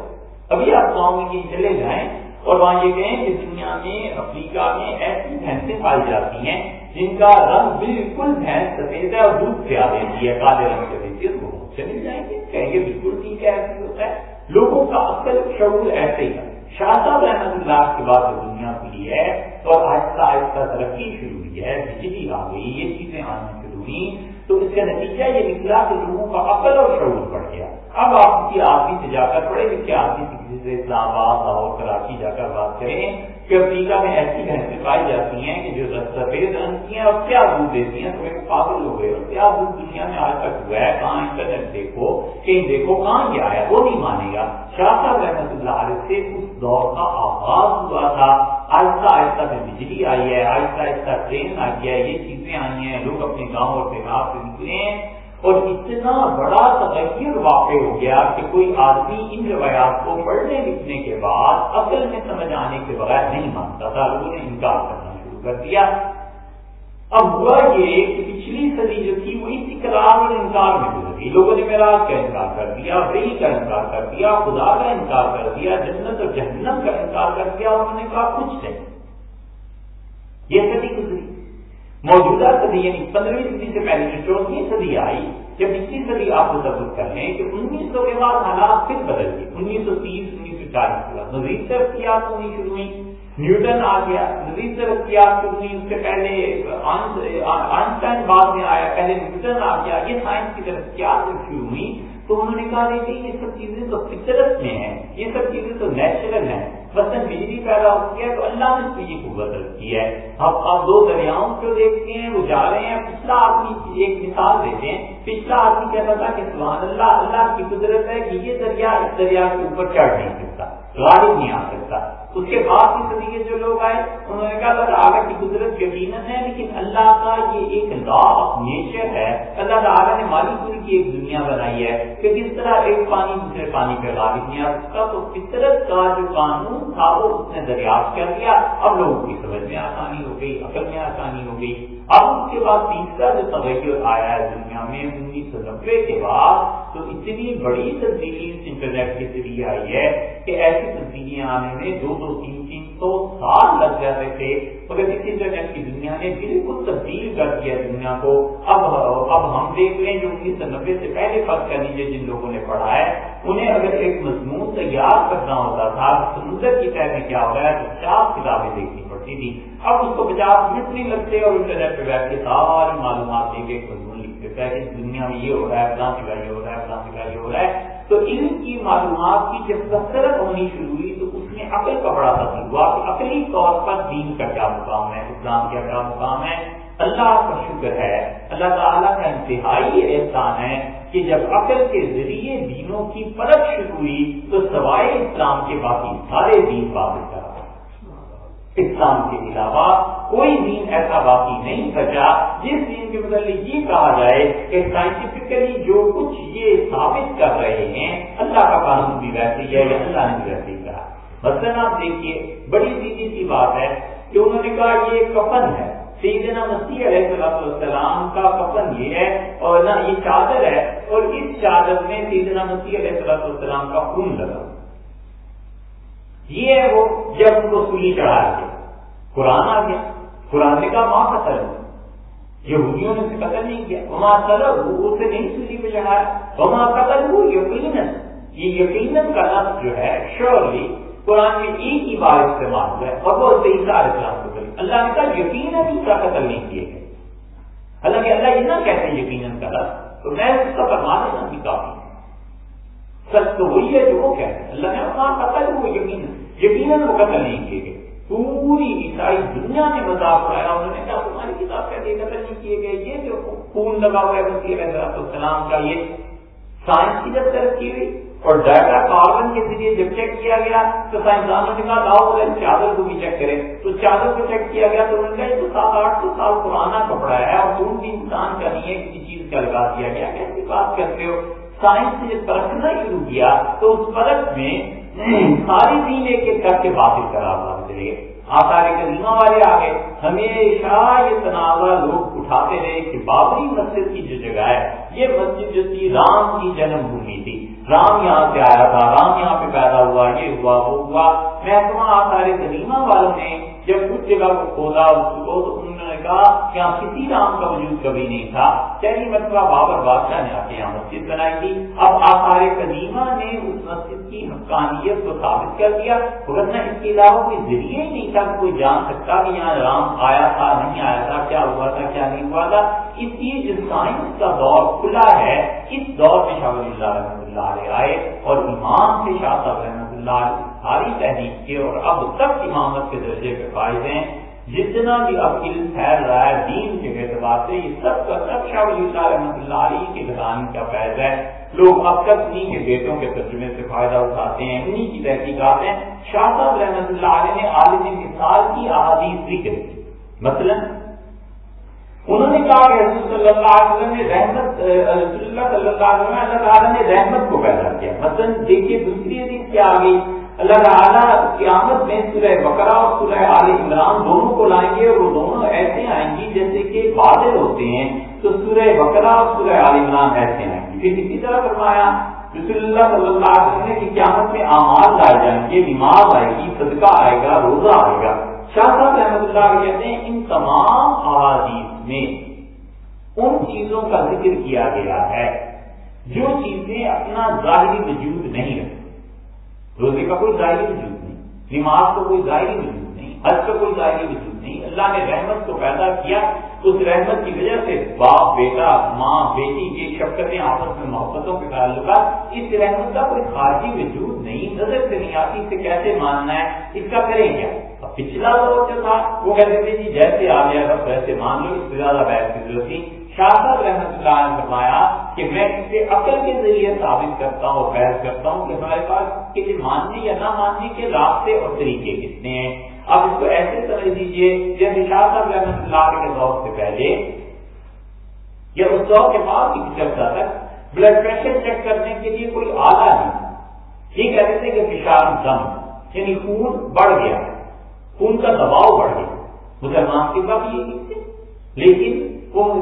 ابھی آپ گاؤں میں کہیں چلے جائیں اور وہاں یہ کہیں کہ دنیا میں، افریقہ میں ایسی بھینسیں پائی جاتی ہیں جن کا رنگ بالکل بھینس سفید ہے اور دودھ پیا دیتی ہے، کالے رنگ سے دیتی ہے وہ چلے جائیں گے۔ کہیں گے بالکل ٹھیک ہے ایسے ہوتا ہے۔ لوگوں کا اصل شعور ایسے ہی ہے۔ شاہ صاحب رحمت اللہ کے بعد دنیا کی ہے اور آہستہ آہستہ ترقی شروع ہوئی ہے، بجلی آ گئی، یہ چیزیں آنا شروع ہوئی تو اس کا نتیجہ یہ نکلا کہ لوگوں کا عقل اور شعور بڑھ گیا۔ اب آپ کسی آدمی سے جا کر پڑھے لکھے آدمی سے کسی سے اسلام آباد لاہور کراچی جا کر بات کریں کہ افریقہ میں ایسی بھینسیں پائی جاتی ہیں کہ جو سفید رنگ کی ہیں اور کیا دودھ دیتی ہیں تو ایک پاگل ہو گئے اور کیا دودھ دنیا میں آج تک ہوا ہے۔ کہاں انٹرنیٹ دیکھو کہیں دیکھو کہاں گیا ہے؟ وہ نہیں مانے گا۔ شاہ صاحب رحمت اللہ علیہ سے اس دور کا آغاز ہوا تھا۔ آہستہ آہستہ میں بجلی آئی ہے آہستہ آہستہ ٹرین آئی ہے یہ چیزیں آئی ہیں لوگ اپنے گاؤں اور دیہات سے نکلے۔ ہیں اور اتنا بڑا تغیر واقع ہو گیا کہ کوئی آدمی ان روایات کو پڑھنے لکھنے کے بعد اصل میں سمجھ آنے کے بغیر نہیں مانتا تھا۔ لوگوں نے انکار کرنا شروع کر دیا۔ اب ہوا یہ کہ پچھلی صدی جو تھی وہ اس اقرار اور انکار میں گزر گئی لوگوں نے میرا کا انکار کر دیا بری کا انکار کر دیا، خدا کا انکار کر دیا، جنت اور جہنم کا انکار کر دیا۔ انہوں نے کہا، کچھ نہیں۔ یہ صدی گزری۔ موجودہ صدی یعنی پندرہویں صدی سے پہلے جو چوتھویں صدی آئی، جب اسی صدی آپ تصور کر لیں کہ انیس سو کے بعد حالات پھر بدل گئے۔ انیس سو تیس انیس سو چالیس کے بعد۔ مزید سے اختیار ہونی شروع ہوئی نیوٹن آ گیا۔ مزید سے اختیار شروع ہوئی اس سے پہلے آئنسٹائن بعد میں آیا، پہلے نیوٹن آ گیا۔ یہ سائنس کی طرف کیا شروع ہوئی تو انہوں نے کہا کہ یہ سب چیزیں تو فطرت میں ہیں۔ یہ سب چیزیں تو نیچرل ہیں۔ مثلاً بجلی پیدا ہوتی ہے تو اللہ نے اس کی یہ قوت رکھی ہے۔ اب آپ دو دریاؤں کو دیکھتے ہیں، وہ جا رہے ہیں۔ پچھلا آدمی ایک مثال دیتے ہیں۔ پچھلا آدمی کہتا تھا کہ سبحان اللہ اللہ کی قدرت ہے کہ یہ دریا، اس دریا کے اوپر چڑھ نہیں سکتا۔ غالب نہیں آ سکتا۔ اس کے بعد کی صدی کے جو لوگ آئے، انہوں نے کہا تعالیٰ کی قدرت یقیناً ہے، لیکن اللہ کا یہ ایک لا آف نیچر ہے۔ اللہ تعالیٰ نے مالی پور کی ایک دنیا بنائی ہے کہ کس طرح ایک پانی دوسرے پانی پہ غالب نہیں آ سکتا، تو فطرت کا جو قانون تھا، وہ اس نے دریافت کر دیا۔ اب لوگوں کی سمجھ میں آسانی ہو گئی، عقل میں آسانی ہو گئی۔ اب اس کے بعد تیسرا جو تغیر آیا ہے دنیا میں، انیس سو نبے کے بعد، تو اتنی بڑی تبدیلی انٹرنیٹ کے ذریعے آئی ہے کہ ایسی تبدیلیاں آنے میں دو دو تین تین سو سال لگ جاتے تھے، مگر اس انٹرنیٹ کی دنیا نے بالکل تبدیل کر دیا دنیا کو۔ اب اب ہم دیکھ لیں جو انیس سو نبے سے پہلے فرق کر لیجیے جن لوگوں نے پڑھا ہے، انہیں اگر ایک مضمون تیار کرنا ہوتا تھا، سمندر کی طرح میں کیا ہو رہا ہے، تو چار کتابیں دیکھنی پڑتی تھی اب اس کو پچاس منٹ نہیں لگتے اور انٹرنیٹ پہ بیٹھ کے ساری معلومات دے کے مضمون لکھ دیتا ہے کہ دنیا میں یہ ہو رہا ہے، فلاں جگہ یہ ہو رہا ہے، فلاں جگہ یہ ہو رہا ہے۔ تو علم کی معلومات کی جب کثرت ہونی شروع ہوئی تو اس میں عقل کا بڑا تبدیل ہوا کہ عقلی طور پر دین کا کیا مقام ہے، اسلام کا کیا مقام ہے۔ اللہ کا شکر ہے، اللہ تعالیٰ کا انتہائی احسان ہے کہ جب عقل کے ذریعے دینوں کی پرت شروع ہوئی تو سوائے اسلام کے باقی سارے دین واپس کرا اسلام کے علاوہ کوئی دین ایسا باقی نہیں بچا جس دین کے متعلق یہ کہا جائے کہ سائنٹیفکلی جو کچھ یہ ثابت کر رہے ہیں، اللہ کا قانون بھی ویسے ہی ہے یا اللہ نے بھی ویسے ہی کہا۔ مثلاً آپ دیکھیے، بڑی سیدھی سی بات ہے کہ انہوں نے کہا یہ کفن ہے۔ سیدنا مسیح علیہ السلام کا کفن یہ ہے اور نہ یہ چادر ہے اور اس چادر میں سیدنا مسیح علیہ السلام کا خون لگا۔ یہ ہے وہ جب ان کو سلی چڑھا گیا قرآن آ گیا۔ قرآن نے کہا ماں قتل یہودیوں نے اسے قتل نہیں کیا۔ وہاں طلب اسے نہیں سلی پہ چڑھایا وہاں قتل ہو یقیناً۔ یہ یقیناً کا لفظ جو ہے شیورلی قرآن میں ایک ہی بار استعمال ہوا ہے اور وہ صحیح سارے اسلام کو کری اللہ نے کہا، یقیناً اس کا قتل نہیں کیے گئے۔ حالانکہ اللہ یہ نہ کہتے ہیں یقیناً کا لفظ، تو میں اس کا فرما دینا بھی کافی سچ تو وہی ہے جو وہ کہتے ہیں۔ اللہ نے وہاں قتل ہو یقیناً۔ یقیناً وہ قتل نہیں کیے گئے۔ پوری عیسائی دنیا نے مذاق اٹھایا انہوں نے کہا تمہاری کتاب کہتے ہیں قتل نہیں کیے گئے؟ یہ جو خون لگا ہوا ہے، مسیح علیہ السلام کا یہ سائنس کی جب ترقی ہوئی؟ اور ڈیٹا کاربن کے ذریعے جب چیک کیا گیا، تو سائنسدانوں نے کہا، لاؤ اگر چادر کو بھی چیک کرے تو چادر کو چیک کیا گیا، تو انہوں نے کہا، یہ تو سات آٹھ سو سال پرانا کپڑا ہے اور خون بھی انسان کا نہیں ہے، کسی چیز کا لگا دیا گیا کیسی بات کرتے ہو. سائنس نے جب پرکھنا شروع کیا تو اس پرکھ میں ساری دین ایک ایک کر کے باطل کرا ہوا گزرے آثار کریمہ والے آ گئے ہمیشہ یہ تنازع لوگ اٹھاتے رہے کہ بابری مسجد کی جو جگہ ہے، یہ مسجد جو تھی، رام کی جنم بھومی تھی۔ رام یہاں سے آیا تھا، رام یہاں پہ پیدا ہوا، یہ ہوا، وہ ہوا۔ محکمہ آثار کریمہ والوں نے جب اس جگہ کو کھولا اس کو تو کہا کہ یہاں کسی رام کا وجود کبھی نہیں تھا۔ پہلی مرتبہ بابر بادشاہ نے آ کے یہاں مسجد بنائی تھی۔ اب آثار قدیمہ نے اس مسجد کی حقانیت کو ثابت کر دیا۔ ورنہ اس کے علاوہ کوئی ذریعہ ہی نہیں تھا کوئی جان سکتا کہ یہاں رام آیا تھا، نہیں آیا تھا، کیا ہوا تھا، کیا نہیں ہوا تھا۔ اس لیے جو سائنس کا دور کھلا ہے، اس دور میں شاہ ولی اللہ رحمۃ اللہ علیہ آئے اور امام سے شاہ صاحب رحمۃ اللہ ساری تحریک کے اور اب تک امامت کے درجے پہ فائد ہیں۔ جتنا بھی اب علم پھیل رہا ہے دین کے اعتبار سے یہ سب کا سب شاہ ولی اللہ رحمۃ اللہ علیہ کے گھران کا فیض ہے۔ لوگ اب تک انہیں کے بیٹوں کے ترجمے سے فائدہ اٹھاتے ہیں انہیں کی تحقیقات ہیں۔ شاہ صاحب رحمۃ اللہ علیہ نے عالم مثال کی احادیث ذکر کی۔ مثلاً، انہوں نے کہا کہ حضرت صلی اللہ علیہ وسلم نے رحمت رسول اللہ صلی اللہ علیہ وسلم اللہ تعالیٰ نے رحمت کو پیدا کیا۔ مثلا، دیکھیے دوسری حدیث کیا آ گئی اللہ تعالیٰ قیامت میں سورہ بکرا اور سورہ عال عمران دونوں کو لائیں گے اور وہ دونوں ایسے آئیں گی جیسے کہ بادل ہوتے ہیں، تو سورہ بکرا اور سورہ عال عمران ایسے آئیں گی۔ پھر اسی طرح فرمایا، رسول اللہ صلی اللہ علیہ وسلم نے کہ قیامت میں اعمال لائے جائیں گے، نماز آئے گی، صدقہ آئے گا، روزہ آئے گا۔ شاہ صاحب احمد اللہ کہتے ہیں، ان تمام احادیث میں ان چیزوں کا ذکر کیا گیا ہے، جو چیزیں اپنا ظاہری وجود نہیں رکھتی۔ روزے کا کوئی ظاہری وجود نہیں، نماز کا کوئی ظاہری وجود نہیں، حج کا کوئی ظاہری وجود نہیں، اللہ نے رحمت کو پیدا کیا اس رحمت کی وجہ سے باپ، بیٹا، ماں، بیٹی کی شفقتیں، آپس میں محبتوں کے تعلقات، اس رحمت کا کوئی خارجی وجود نہیں، نظر سے نہیں آتی، اسے کیسے ماننا ہے، اس کا کریں کیا؟ پچھلا دور جو تھا، وہ کہتے تھے جی جیسے آ گیا تھا ویسے مان لو، اس سے زیادہ بحث کی ضرورت تھی شاہ صاحب رحمت اللہ نے فرمایا کہ میں اسے عقل کے ذریعے ثابت کرتا ہوں بحث کرتا ہوں کہ ہمارے پاس کہ ماننے یا نہ ماننے کے راستے اور طریقے کتنے ہیں۔ اب اس کو ایسے سمجھ دیجیے جیسے شاہ صاحب رحمت اللہ کے دور سے پہلے یا اس دور کے بعد بھی چلتا تک بلڈ پریشر چیک کرنے کے لیے کوئی آلہ نہیں۔ یہ کہتے تھے کہ فشار دم یعنی خون بڑھ گیا، خون کا دباؤ بڑھ گیا۔ مسلمان کے بعد یہ لیکن وہ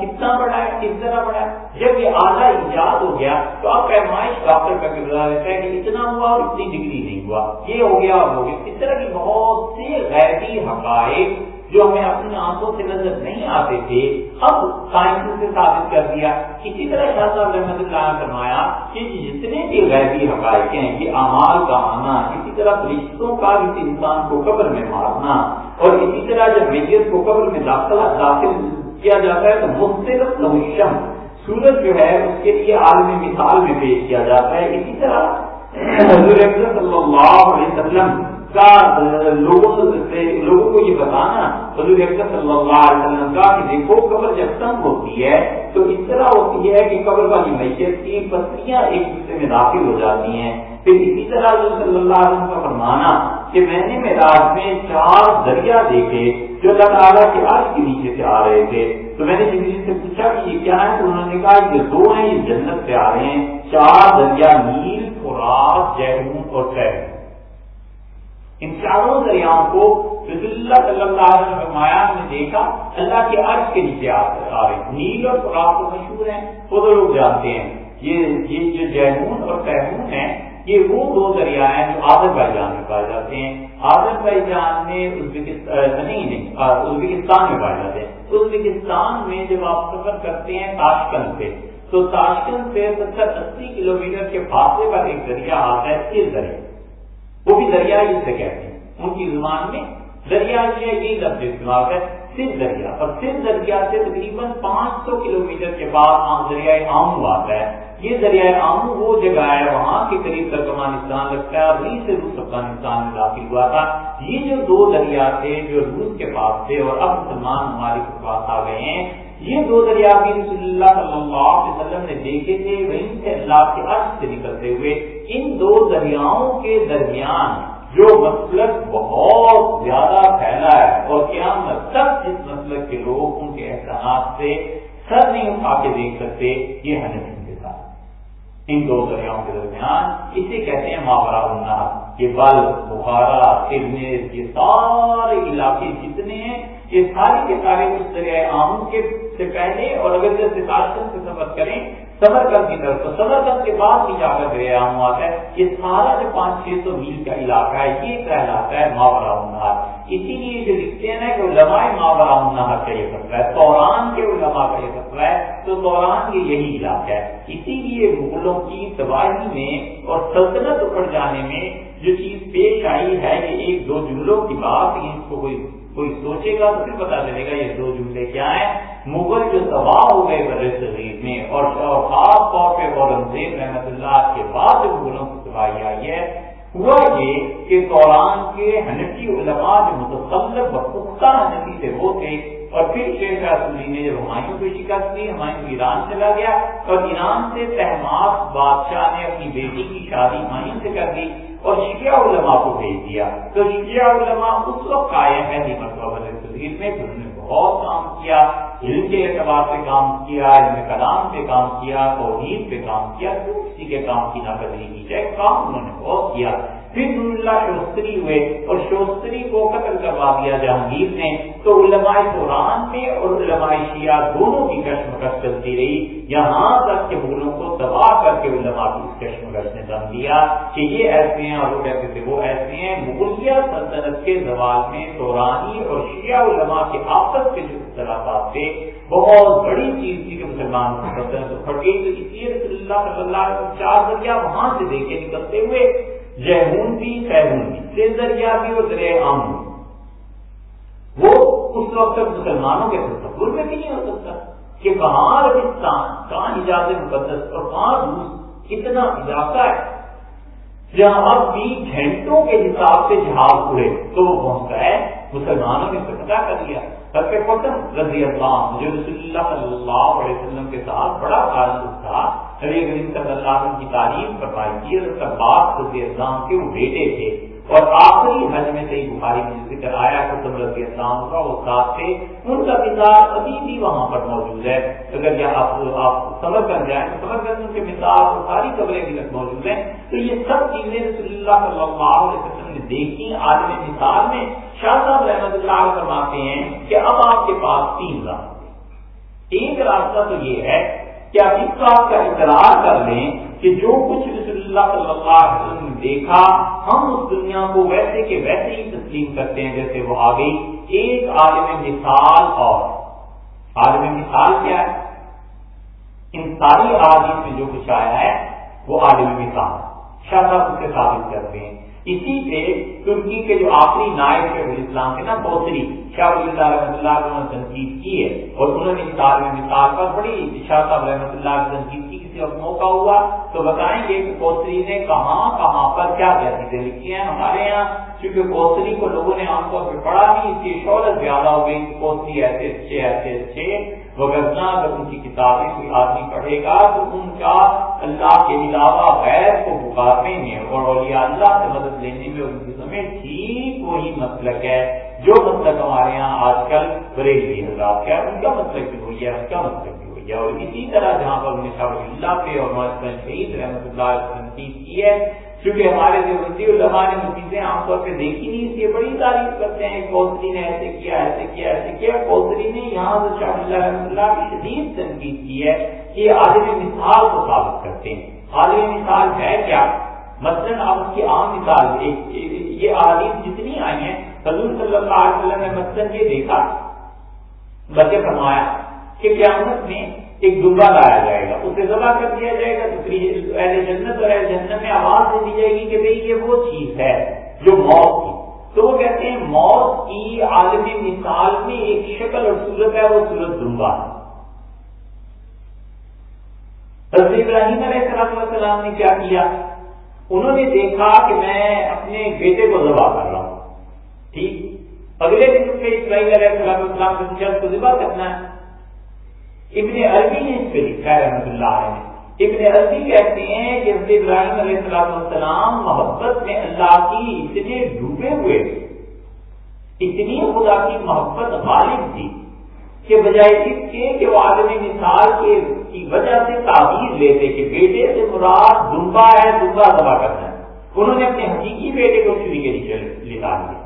کتنا بڑا ہے کس طرح بڑا ہے؟ جب یہ آدھا ایجاد ہو گیا تو آپ پیمائش ڈاکٹر کا کردار رہتا ہے کہ اتنا ہوا اور اتنی ڈگری نہیں ہوا۔ یہ ہو گیا اور ہو گیا۔ اس طرح کی بہت سے غیبی حقائق جو ہمیں اپنی آنکھوں سے نظر نہیں آتے تھے، اب سائنس سے ثابت کر دیا۔ اسی طرح شاہ صاحب رحمت اللہ نے فرمایا کہ جتنے بھی غیبی حقائق ہیں کہ امال کا آنا، اسی طرح رشتوں کا کسی انسان کو قبر میں مارنا اور اسی طرح جب میت کو قبر میں داخلہ، داخل کیا جاتا ہے تو مختلف نوشم سورج جو ہے اس کے لیے عالمی مثال میں پیش کیا جاتا ہے. اسی طرح حضور صلی اللہ علیہ وسلم کا لوگوں سے لوگوں کو یہ بتانا، حضور صلی اللہ علیہ وسلم کا کہ دیکھو قبر جب تنگ ہوتی ہے تو اس طرح ہوتی ہے کہ قبر والی میت کی پتریاں ایک دوسرے میں داخل ہو جاتی ہیں۔ پھر اسی طرح حضور صلی اللہ علیہ وسلم کا فرمانا کہ میں نے میراج میں چار دریا دیکھے جو اللہ تعالیٰ کے آج کے نیچے سے آ رہے تھے۔ تو میں نے جنگلی سے پوچھا کہ یہ کیا ہے؟ تو انہوں نے کہا کہ دو ہیں، یہ جنت سے آ رہے ہیں۔ چار دریا نیل فرات جہون اور خیر ان چاروں دریاؤں کو رسول اللہ صلی اللہ علیہ وسلم نے دیکھا، اللہ کے عرض کے نیچے آ رہے نیل اور فرات تو مشہور ہیں وہ تو لوگ جانتے ہیں۔ یہ یہ جو جہمون اور تہمون ہیں یہ وہ دو دریا ہیں جو آدر بائی جان میں پائے جاتے ہیں۔ آدر بائی جان میں ازبکستان نہیں نہیں ازبکستان میں پائے جاتے ہیں۔ ازبکستان میں جب آپ سفر کرتے ہیں تاشکند سے، تو تاشکند سے ستر اسی کلو میٹر کے فاصلے پر ایک دریا آتا ہے، اس دریا وہ بھی دریا سے کہتے ہیں۔ ان کی زبان میں دریا جو ہے، یہی لفظ استعمال ہے صرف دریا اور صرف دریا سے تقریباً پانچ سو کلو میٹر کے بعد دریائے آمو آتا ہے۔ یہ دریائے آمو وہ جگہ ہے وہاں کے قریب ترکمانستان لگتا ہے وہیں سے روس افغانستان میں داخل ہوا تھا۔ یہ جو دو دریا تھے جو روس کے پاس تھے اور اب مسلمان ممالک کے پاس آ گئے ہیں، یہ دو دریا بھی رسول اللہ صلی اللہ علیہ وسلم نے دیکھے تھے، وہیں سے اللہ کے عرض سے نکلتے ہوئے۔ ان دو دریاؤں کے درمیان جو مسلک بہت زیادہ پھیلا ہے اور قیامت تک جس مسلک کے لوگ ان کے احسانات سے سر نہیں اٹھا کے دیکھ سکتے، یہ ہمیں ان دو دریاؤں کے درمیان اسے کہتے ہیں ماورا الناس یہ بل، بخارا سرمیر یہ سارے علاقے جتنے ہیں، یہ سارے کے سارے اس طرح آموں کے سے پہلے اور اگر جیسے تاشن سے سفر کریں، سمرکند کی طرف۔ تو سمرکند کے بعد بھی جا کر گرے آم آتا ہے۔ یہ سارا جو پانچ چھ سو میل کا علاقہ ہے، یہ کہلاتا ہے ماورا النہر اسی لیے جو لکھتے ہیں نا کہ علماء ماورا النہر کا یہ خطرہ ہے، توران کے علماء کا یہ خطرہ ہے، تو توران یہ یہی علاقہ ہے۔ اسی لیے مغلوں کی تباہی میں اور سلطنت اکڑ جانے میں جو چیز پیش آئی ہے، یہ ایک دو جملوں کی بات اس کو کوئی کوئی سوچے گا تو پھر پتا چلے گا یہ دو جملے کیا ہیں۔ مغل جو تباہ ہو گئے بر صغیر میں اور خاص طور پہ اورنگزیب رحمت اللہ کے بعد جو مغلوں کی تباہی آئی ہے ہوا یہ کہ دوران کے حنفی علماء جو متخلف اور پختہ حنفی سے وہ تھے۔ اور پھر شیر شاہ نے جب ہمایوں کو شکست دی، ہمایوں ایران چلا گیا اور ایران سے تحماس بادشاہ نے اپنی بیٹی کی شادی ہمایوں سے کر دی اور شیعہ علماء کو بھیج دیا۔ تو شیعہ علماء اس وقت قائم ہے نہیں مرتبہ میں نے بہت کام کیا، علم کے اعتبار سے کام کیا، علم کلام پہ کام کیا، توحید پہ کام کیا کیوں کسی کے کام کی ناقدری کی جائے، کام انہوں نے بہت کیا۔ پھر اللہ شوستری ہوئے اور شوستری کو قتل کروا دیا جہانگیر نے، تو علماء قرآن میں اور علماء شیعہ دونوں کی کشمکش چلتی رہی۔ یہاں تک کہ مغلوں کو تباہ کر کے علماء کی اس کشمکش نے دم دیا کہ یہ ایسے ہیں، اور وہ کہتے تھے وہ ایسے ہیں۔ مغلیہ سلطنت کے زوال میں تورانی اور شیعہ علماء کے آپس کے جو اختلافات تھے، بہت بڑی چیز تھی کہ مسلمان سلطنت پھٹ گئی۔ تو اس لیے رسول اللہ صلی اللہ علیہ وسلم چار ذریعہ وہاں سے دیکھے نکلتے ہوئے جہون بھی سہون بھی۔ سے دریا بھی اور دریا عام وہ اس وقت تک مسلمانوں کے تصور میں بھی نہیں ہو سکتا کہ کہاں عربستان کہاں اجازت مقدس اور کہاں روس کتنا علاقہ ہے۔ جہاں اب بھی گھنٹوں کے حساب سے جہاز اڑے، تو وہ پہنچتا ہے مسلمانوں نے فتح کر لیا۔ پسند رضی اللہ مجھے رسول اللہ صلی اللہ علیہ وسلم کے ساتھ بڑا تعلق تھا نبی کریم صلی اللہ علیہ وسلم کی تعریف فرمائی تھی اور بات رضی اللہ کے وہ بیٹے تھے۔ اور آخری حج میں صحیح بخاری میں ذکر آیا قسم رضی اللہ کا وہ ساتھ تھے۔ ان کا مثال ابھی بھی وہاں پر موجود ہے۔ اگر یہ آپ آپ سمر کر جائیں تو سمر کر ان کے مثال اور ساری قبریں بھی موجود ہیں۔ تو یہ سب چیزیں رسول اللہ صلی اللہ علیہ وسلم نے دیکھی۔ عالم مثال میں شاہ صاحب رحمت اللہ فرماتے ہیں کہ اب آپ کے پاس تین راستے ایک راستہ تو یہ ہے کہ آپ اس بات کا اقرار کر لیں کہ جو کچھ رسول اللہ صلی اللہ علیہ وسلم نے دیکھا، ہم اس دنیا کو ویسے کے ویسے ہی تسلیم کرتے ہیں جیسے وہ آ گئی۔ ایک عالم مثال اور۔ عالم مثال کیا ہے؟ ان ساری آدمی میں جو کچھ آیا ہے، وہ عالم مثال۔ شاہ صاحب اسے ثابت کرتے ہیں۔ اسی سے ترکی کے جو آخری نائب شیخ الاسلام کے نا بوسری شاہ اللہ رحمۃ اللہ نے تنقید کی ہے اور انہوں نے مثال میں مثال پر بڑی شاہ صاحب رحمۃ اللہ کی تنقید کی کسی وقت موقع ہوا تو بتائیں گے کہ کوسری نے کہاں کہاں پر کیا کیا چیزیں لکھی ہیں ہمارے یہاں؟ کیونکہ کوسری کو لوگوں نے عام طور پہ پڑھا نہیں، اس کی شہرت زیادہ ہو گئی کوسری ایسے اچھے ایسے اچھے وغیرہ اگر ان کی کتابیں کوئی آدمی پڑھے گا تو ان کا اللہ کے علاوہ غیر کو پکارنے میں اور اولیاء اللہ سے مدد لینے میں ان کی سمے ٹھیک وہی مسلک ہے۔ جو مسلک ہمارے یہاں آج کل بریلوی حضرات کا ان کا مسلک بھی ہوئی ہے، ان کا مسلک بھی ہوئی ہے۔ اور اسی طرح جہاں پر انہیں شاہ اللہ پہ اور شہید رحمۃ اللہ تنقید کی ہے کیونکہ ہمارے جو بندی علماء نے چیزیں عام طور پہ دیکھی نہیں، اس لیے بڑی تعریف کرتے ہیں کوسری نے ایسے کیا ایسے کیا ایسے کیا۔ کوسری نے یہاں سے شاہ اللہ رحمۃ اللہ کی شدید تنقید کی ہے کہ عالم مثال کو ثابت کرتے ہیں۔ عالم مثال ہے کیا؟ مثلاً آپ کی عام مثال یہ عالم جتنی آئی ہیں حضور صلی اللہ علیہ وسلم نے مثلاً یہ دیکھا، بلکہ فرمایا کہ قیامت میں ایک دمبا لایا جائے گا۔ اسے ذبح کر دیا جائے گا تو اہل جنت اور اہل جنت میں آواز دے دی جائے گی کہ بھائی یہ وہ چیز ہے جو موت کی۔ تو وہ کہتے ہیں موت کی عالمی مثال میں ایک شکل اور صورت ہے، وہ صورت دمبا ہے حضرت ابراہیم علیہ السلام نے کیا کیا؟ انہوں نے دیکھا کہ میں اپنے بیٹے کو ذبح کر رہا ہوں۔ ٹھیک؟ اگلے دن سے اسرائیل علیہ السلام السلام کے شخص کو ذبح کرنا ہے۔ ابن عربی نے اس پہ لکھا ہے رحمت اللہ علیہ۔ ابن عربی کہتے ہیں کہ حضرت ابراہیم علیہ السلام محبت میں اللہ کی اتنے ڈوبے ہوئے اتنی خدا کی محبت غالب تھی کہ بجائے اس کے کہ وہ آدمی مثال کے کی وجہ سے تعبیر لیتے کہ بیٹے سے مراد دمبا ہے دمبا دبا کرنا ہے۔ انہوں نے اپنے حقیقی بیٹے کو چوری کے نیچے لٹا دیا۔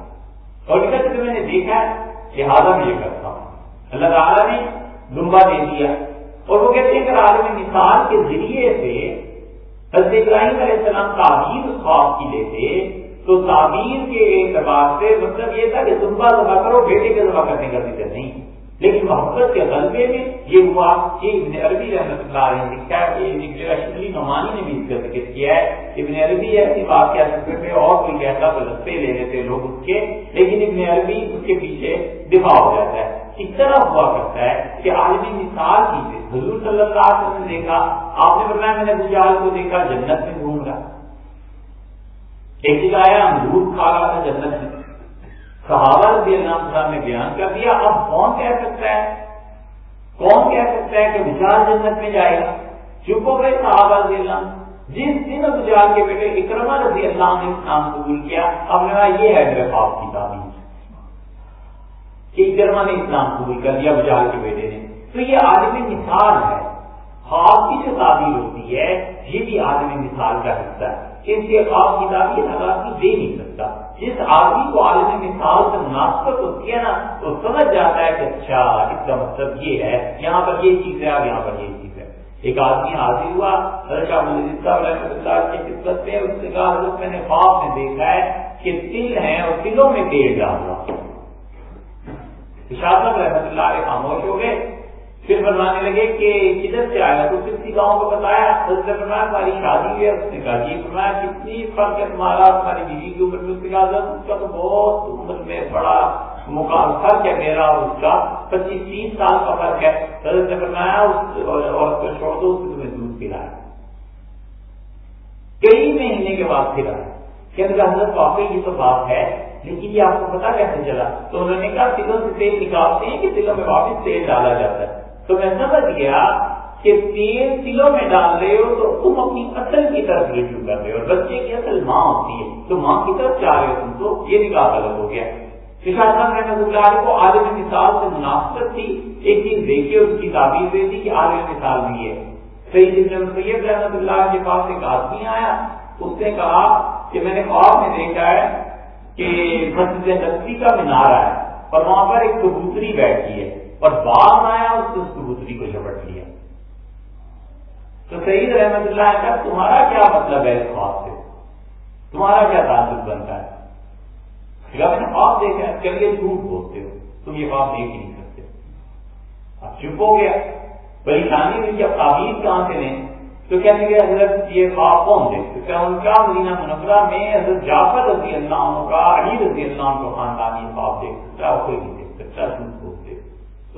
اور کہ میں نے دیکھا لہٰذا میں یہ کرتا ہوں۔ اللہ تعالیٰ نے لمبا دے دیا۔ اور وہ کہتے ہیں کہ عالم مثال کے ذریعے سے حضرت ابراہیم علیہ السلام تعبیر خواب کی لیتے تو تعبیر کے اعتبار سے مطلب یہ تھا کہ دمبا ذبح کرو، بیٹے کے ذبح کرنے کا ذکر نہیں۔ لیکن محبت کے غلبے میں یہ ہوا کہ ابن عربی رحمت اللہ علیہ نے لکھا کہ شکلی نعمانی نے بھی اس کا ذکر کیا ہے ابن عربی ایسی بات کہہ سکتے تھے اور کوئی کہتا تو رستے لے لیتے لوگ اس کے، لیکن ابن عربی اس کے پیچھے دفاع ہو جاتا ہے۔ اس طرح ہوا کرتا ہے کہ عالمی مثال کی حضور صلی اللہ علیہ وسلم نے دیکھا آپ نے بتایا میں نے بجال کو دیکھا جنت میں گھوم رہا۔ ایک جگہ آیا امرود کھا رہا تھا، جنت میں۔ صحابہ رضی اللہ عنہ نے بیان کر دیا، اب کون کہہ سکتا ہے؟ کون کہہ سکتا ہے کہ بجال جنت میں جائے گا؟ چپ ہو گئے صحابہ رضی اللہ جس دن بجال کے بیٹے اکرما رضی اللہ نے اسلام قبول کیا، اب میرا یہ ہے میرے باپ کی تعلیم کہ اکرما نے اسلام قبول کر دیا بجال کے بیٹے نے۔ تو یہ عالمی مثال ہے۔ خواب کی جو تعبیر ہوتی ہے، یہ بھی عالمی مثال کا حصہ ہے۔ اس کے خواب کی تعبیر اللہ کی دے نہیں سکتا۔ جس آدمی کو عالمی مثال سے مناسبت ہوتی ہے نا، تو سمجھ جاتا ہے کہ اچھا اس کا مطلب یہ ہے، یہاں پر یہ چیز ہے اور یہاں پر یہ چیز ہے۔ ایک آدمی حاضر ہوا شاہ صاحب رحمۃ اللہ کی قسمت میں، اس نے کہا، حضرت، میں نے خواب میں دیکھا ہے کہ تل ہیں اور تلوں میں تیل ڈال رہا رحمت اللہ کے خاموش ہو گئے۔ پھر بنوانے لگے کہ کدھر سے آیا؟ تو کسی گاؤں کو بتایا اس نے فرمایا ہماری شادی ہے۔ اس نے کہا جی فرمایا، کتنی فرق ہے تمہارا تمہاری بیوی کی عمر میں اس نے کہا اس کا تو بہت عمر میں بڑا مقام فرق ہے میرا اور اس کا پچیس تیس سال کا فرق ہے۔ حضرت نے فرمایا، اس عورت کو چھوڑ دو، اس سے تمہیں دودھ پلایا۔ کئی مہینے کے بعد پھر آیا کہ حضرت واقعی یہ تو بات ہے، لیکن یہ آپ کو پتا کیسے چلا؟ تو انہوں نے کہا دلوں سے تیل نکالتے ہیں کہ دلوں میں واپس تیل ڈالا جاتا ہے۔ تو میں سمجھ گیا کہ تیل تلوں میں ڈال رہے ہو تو تم اپنی اصل کی طرف رجوع کر رہے ہو؟ اور بچے کی اصل ماں ہوتی ہے۔ تو ماں کی طرف چاہ رہے ہو تم تو یہ نکاح غلط ہو گیا۔ کو عالم مثال سے مناسبت تھی ایک چیز دیکھیے اس کی تعبیر دے دی کہ عالم مثال بھی ہے۔ صحیح جن سید رحمت اللہ کے پاس ایک آدمی آیا۔ اس نے کہا کہ میں نے خواب میں دیکھا ہے کہ مسجد نقصی کا مینارہ ہے اور وہاں پر ایک کبوتری بیٹھی ہے۔ اور بعد آیا اس نے اس کبوتری کو جھپٹ لیا تو سعید رحمت اللہ کا تمہارا کیا مطلب ہے اس خواب سے؟ تمہارا کیا تعلق بنتا ہے؟ میں نے خواب دیکھا چلیے جھوٹ بولتے ہو، تم یہ خواب دیکھ نہیں سکتے۔ اب چپ ہو گیا۔ پریشانی ہوئی جب تعبیر کہاں سے لیں؟ تو کہنے کے حضرت یہ خواب کون دیکھتے کیا ان کا مدینہ منورہ میں حضرت جعفر رضی اللہ عنہ کا علی رضی اللہ عنہ کو خاندانی خواب دیکھ سکتا کوئی نہیں دیکھ سکتا۔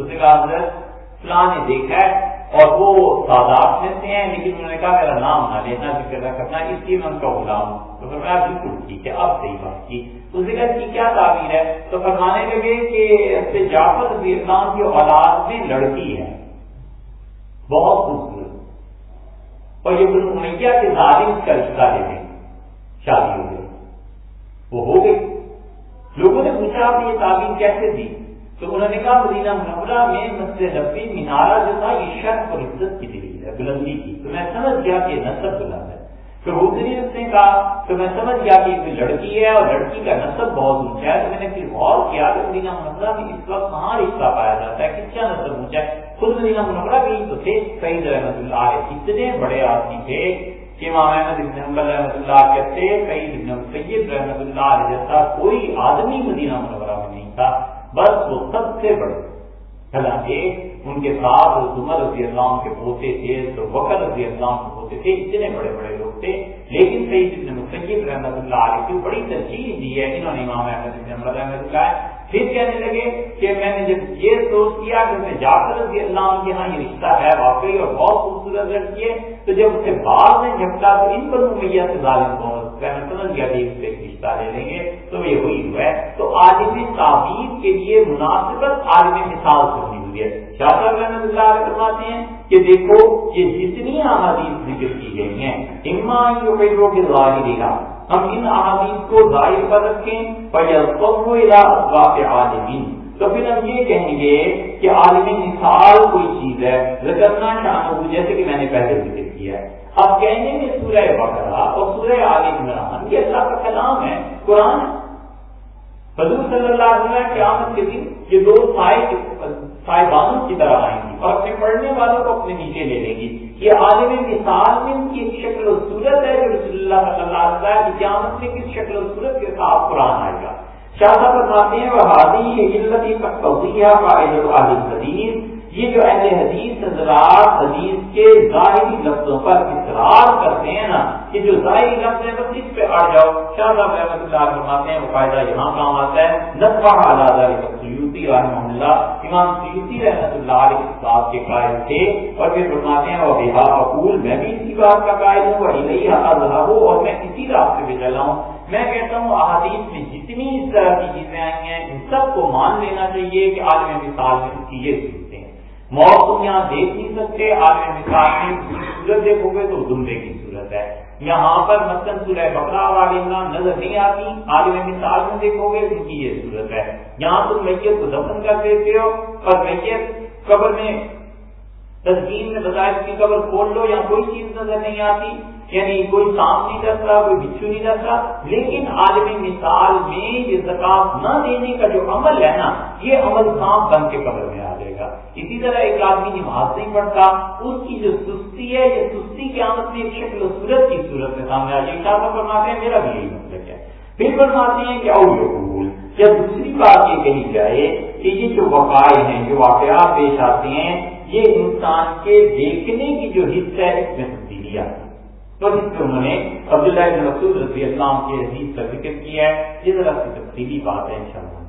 اس نے کہا، حضرت، فلاں نے دیکھا ہے اور وہ سادات میں سے ہیں، لیکن انہوں نے کہا، میرا نام نہ لینا، ذکر نہ کرنا، اس لیے میں ان کا غلام ہوں. تو فرمایا، بالکل ٹھیک ہے، اب صحیح بات کی۔ اس نے کہا کہ کیا تعبیر ہے؟ تو فرمانے لگے کہ جعفر رضی اللہ کی اولاد میں لڑکی ہے، بہت خوبصورت۔ اور یہ امیہ کے ظالم کا رشتہ لے لیں شادی ہو گئی، وہ ہو گئی۔ لوگوں نے پوچھا، آپ نے یہ تعبیر کیسے دی؟ تو انہوں نے کہا، مدینہ منورہ میں مسجد نبی مینارہ جو تھا، یہ شرف اور عزت کی دلیل ہے، بلندی کی۔ تو میں سمجھ گیا کہ نصب بلند ہے۔ پھر حضری اس نے کہا، تو میں سمجھ گیا کہ ایک لڑکی ہے اور لڑکی کا نصب بہت اونچا ہے۔ تو میں نے پھر غور کیا کہ مدینہ منورہ میں اس وقت کہاں رشتہ پایا جاتا ہے، کس کا نصب اونچا ہے؟ خود مدینہ منورہ بھی تو تھے۔ سعید رحمت اللہ اتنے بڑے آدمی تھے کہ امام احمد ابن حنبل رحمۃ اللہ کہتے سعید ابن سید رحمۃ اللہ جیسا کوئی آدمی مدینہ منورہ میں نہیں تھا۔ بس وہ سب سے بڑے۔ حالانکہ ان کے ساتھ عمر رضی اللہ کے پوتے تھے، تو وکر رضی اللہ کے پوتے تھے، اتنے بڑے بڑے لوگ تھے۔ لیکن سعید ابن مسیب رحمۃ اللہ علیہ کی بڑی ترجیح دی ہے، انہوں نے امام احمد ابن حنبل رحمۃ اللہ پھر کہنے لگے کہ میں نے جب یہ سوچ کیا کہ میں جا کر رضی اللہ عنہ کے ہاں یہ رشتہ ہے واقعی اور بہت خوبصورت لڑکی ہے، تو جب اسے بعد میں جھپٹا تو ان پر میاں سے ظالم پہنچ میں سمجھ گیا کہ اس سے رشتہ لے لیں گے، تو یہ ہوئی ہوا ہے۔ تو عالم تعبیر کے لیے مناسبت عالم مثال سے ہوئی ہوئی ہے۔ شاہ صاحب رحمۃ اللہ علیہ فرماتے ہیں کہ دیکھو، یہ جتنی احادیث ذکر کی گئی ہیں، اما یو کے ظاہر ہم ان احادیث کو ظاہر پر رکھیں عالمین تو پھر ہم یہ کہیں گے کہ عالمی مثال کوئی چیز ہے، ذکرنا شامل جیسے کہ میں نے پہلے ذکر کیا ہے۔ اب کہنے میں سورہ بکرا اور سورہ عال عمران یہ اللہ کا کلام ہے، قرآن حضور صلی اللہ علیہ وسلم قیامت کے دن یہ دو صاحبانوں کی طرح آئیں گی اور اپنے پڑھنے والوں کو اپنے نیچے لے لیں گی۔ یہ عالم مثال میں ان کی ایک شکل و صورت ہے جو رسول اللہ صلی اللہ علیہ وسلم کی قیامت میں کس شکل و صورت کے ساتھ قرآن آئے گا۔ شاہ صاحب فرماتے ہیں وہ ہادی یہ علت تک توسیع قائد حدیث یہ جو اہل حدیث حضرات حدیث کے ظاہری لفظوں پر اصرار کرتے ہیں نا کہ جو ظاہری لفظ ہے، بس اس پہ اڑ جاؤ۔ شاہ صاحب رحمۃ اللہ فرماتے ہیں وہ فائدہ یہاں کام آتا ہے۔ نسبہ اعلیٰ سیوتی رحمۃ اللہ۔ امام سیوتی رحمۃ اللہ علیہ اس کے قائل تھے اور پھر فرماتے ہیں وہ بحا اقول، میں بھی اسی بات کا قائل ہوں وہی نہیں ہو اور میں اسی راستے پہ چلا ہوں۔ میں کہتا ہوں، احادیث میں جتنی اس طرح کی چیزیں آئی ہیں، ان سب کو مان لینا چاہیے کہ عالم مثال میں اس کی یہ موت تم یہاں دیکھ نہیں سکتے، عالم مثال میں صورت دیکھو گے تو دمبے کی صورت ہے۔ یہاں پر مثلاً سورہ بقرہ اور بکرا والی نظر نہیں آتی۔ عالم مثال میں دیکھو گے ان کی یہ صورت ہے۔ یہاں تم میت کو دفن کر دیتے ہو اور میت قبر میں تسکین میں بتایا اس کی قبر کھول لو یا کوئی چیز نظر نہیں آتی۔ یعنی کوئی سانپ نہیں ڈرتا کوئی بچھو نہیں ڈرتا لیکن عالم مثال میں یہ زکات نہ دینے کا جو عمل ہے نا، یہ عمل سانپ بن کے قبر میں آ جائے گا۔ اسی طرح ایک آدمی نماز نہیں پڑھتا، اس کی جو سستی ہے، یہ سستی کے آمد میں ایک شکل و صورت کی صورت میں سامنے آ جائے گا فرماتے ہیں، میرا بھی یہی مطلب ہے۔ پھر فرماتے ہیں کہ او یقول یا دوسری بات یہ کہی جائے کہ یہ جو وقائع ہیں، جو واقعات پیش آتے ہیں، یہ انسان کے دیکھنے کی جو حصہ ہے، اس میں تبدیلی آتی ہے تو اس میں انہوں نے عبداللہ بن مسعود رضی اللہ کے حدیث کا ذکر کیا ہے۔ یہ ذرا سی تفصیلی بات ہے انشاءاللہ۔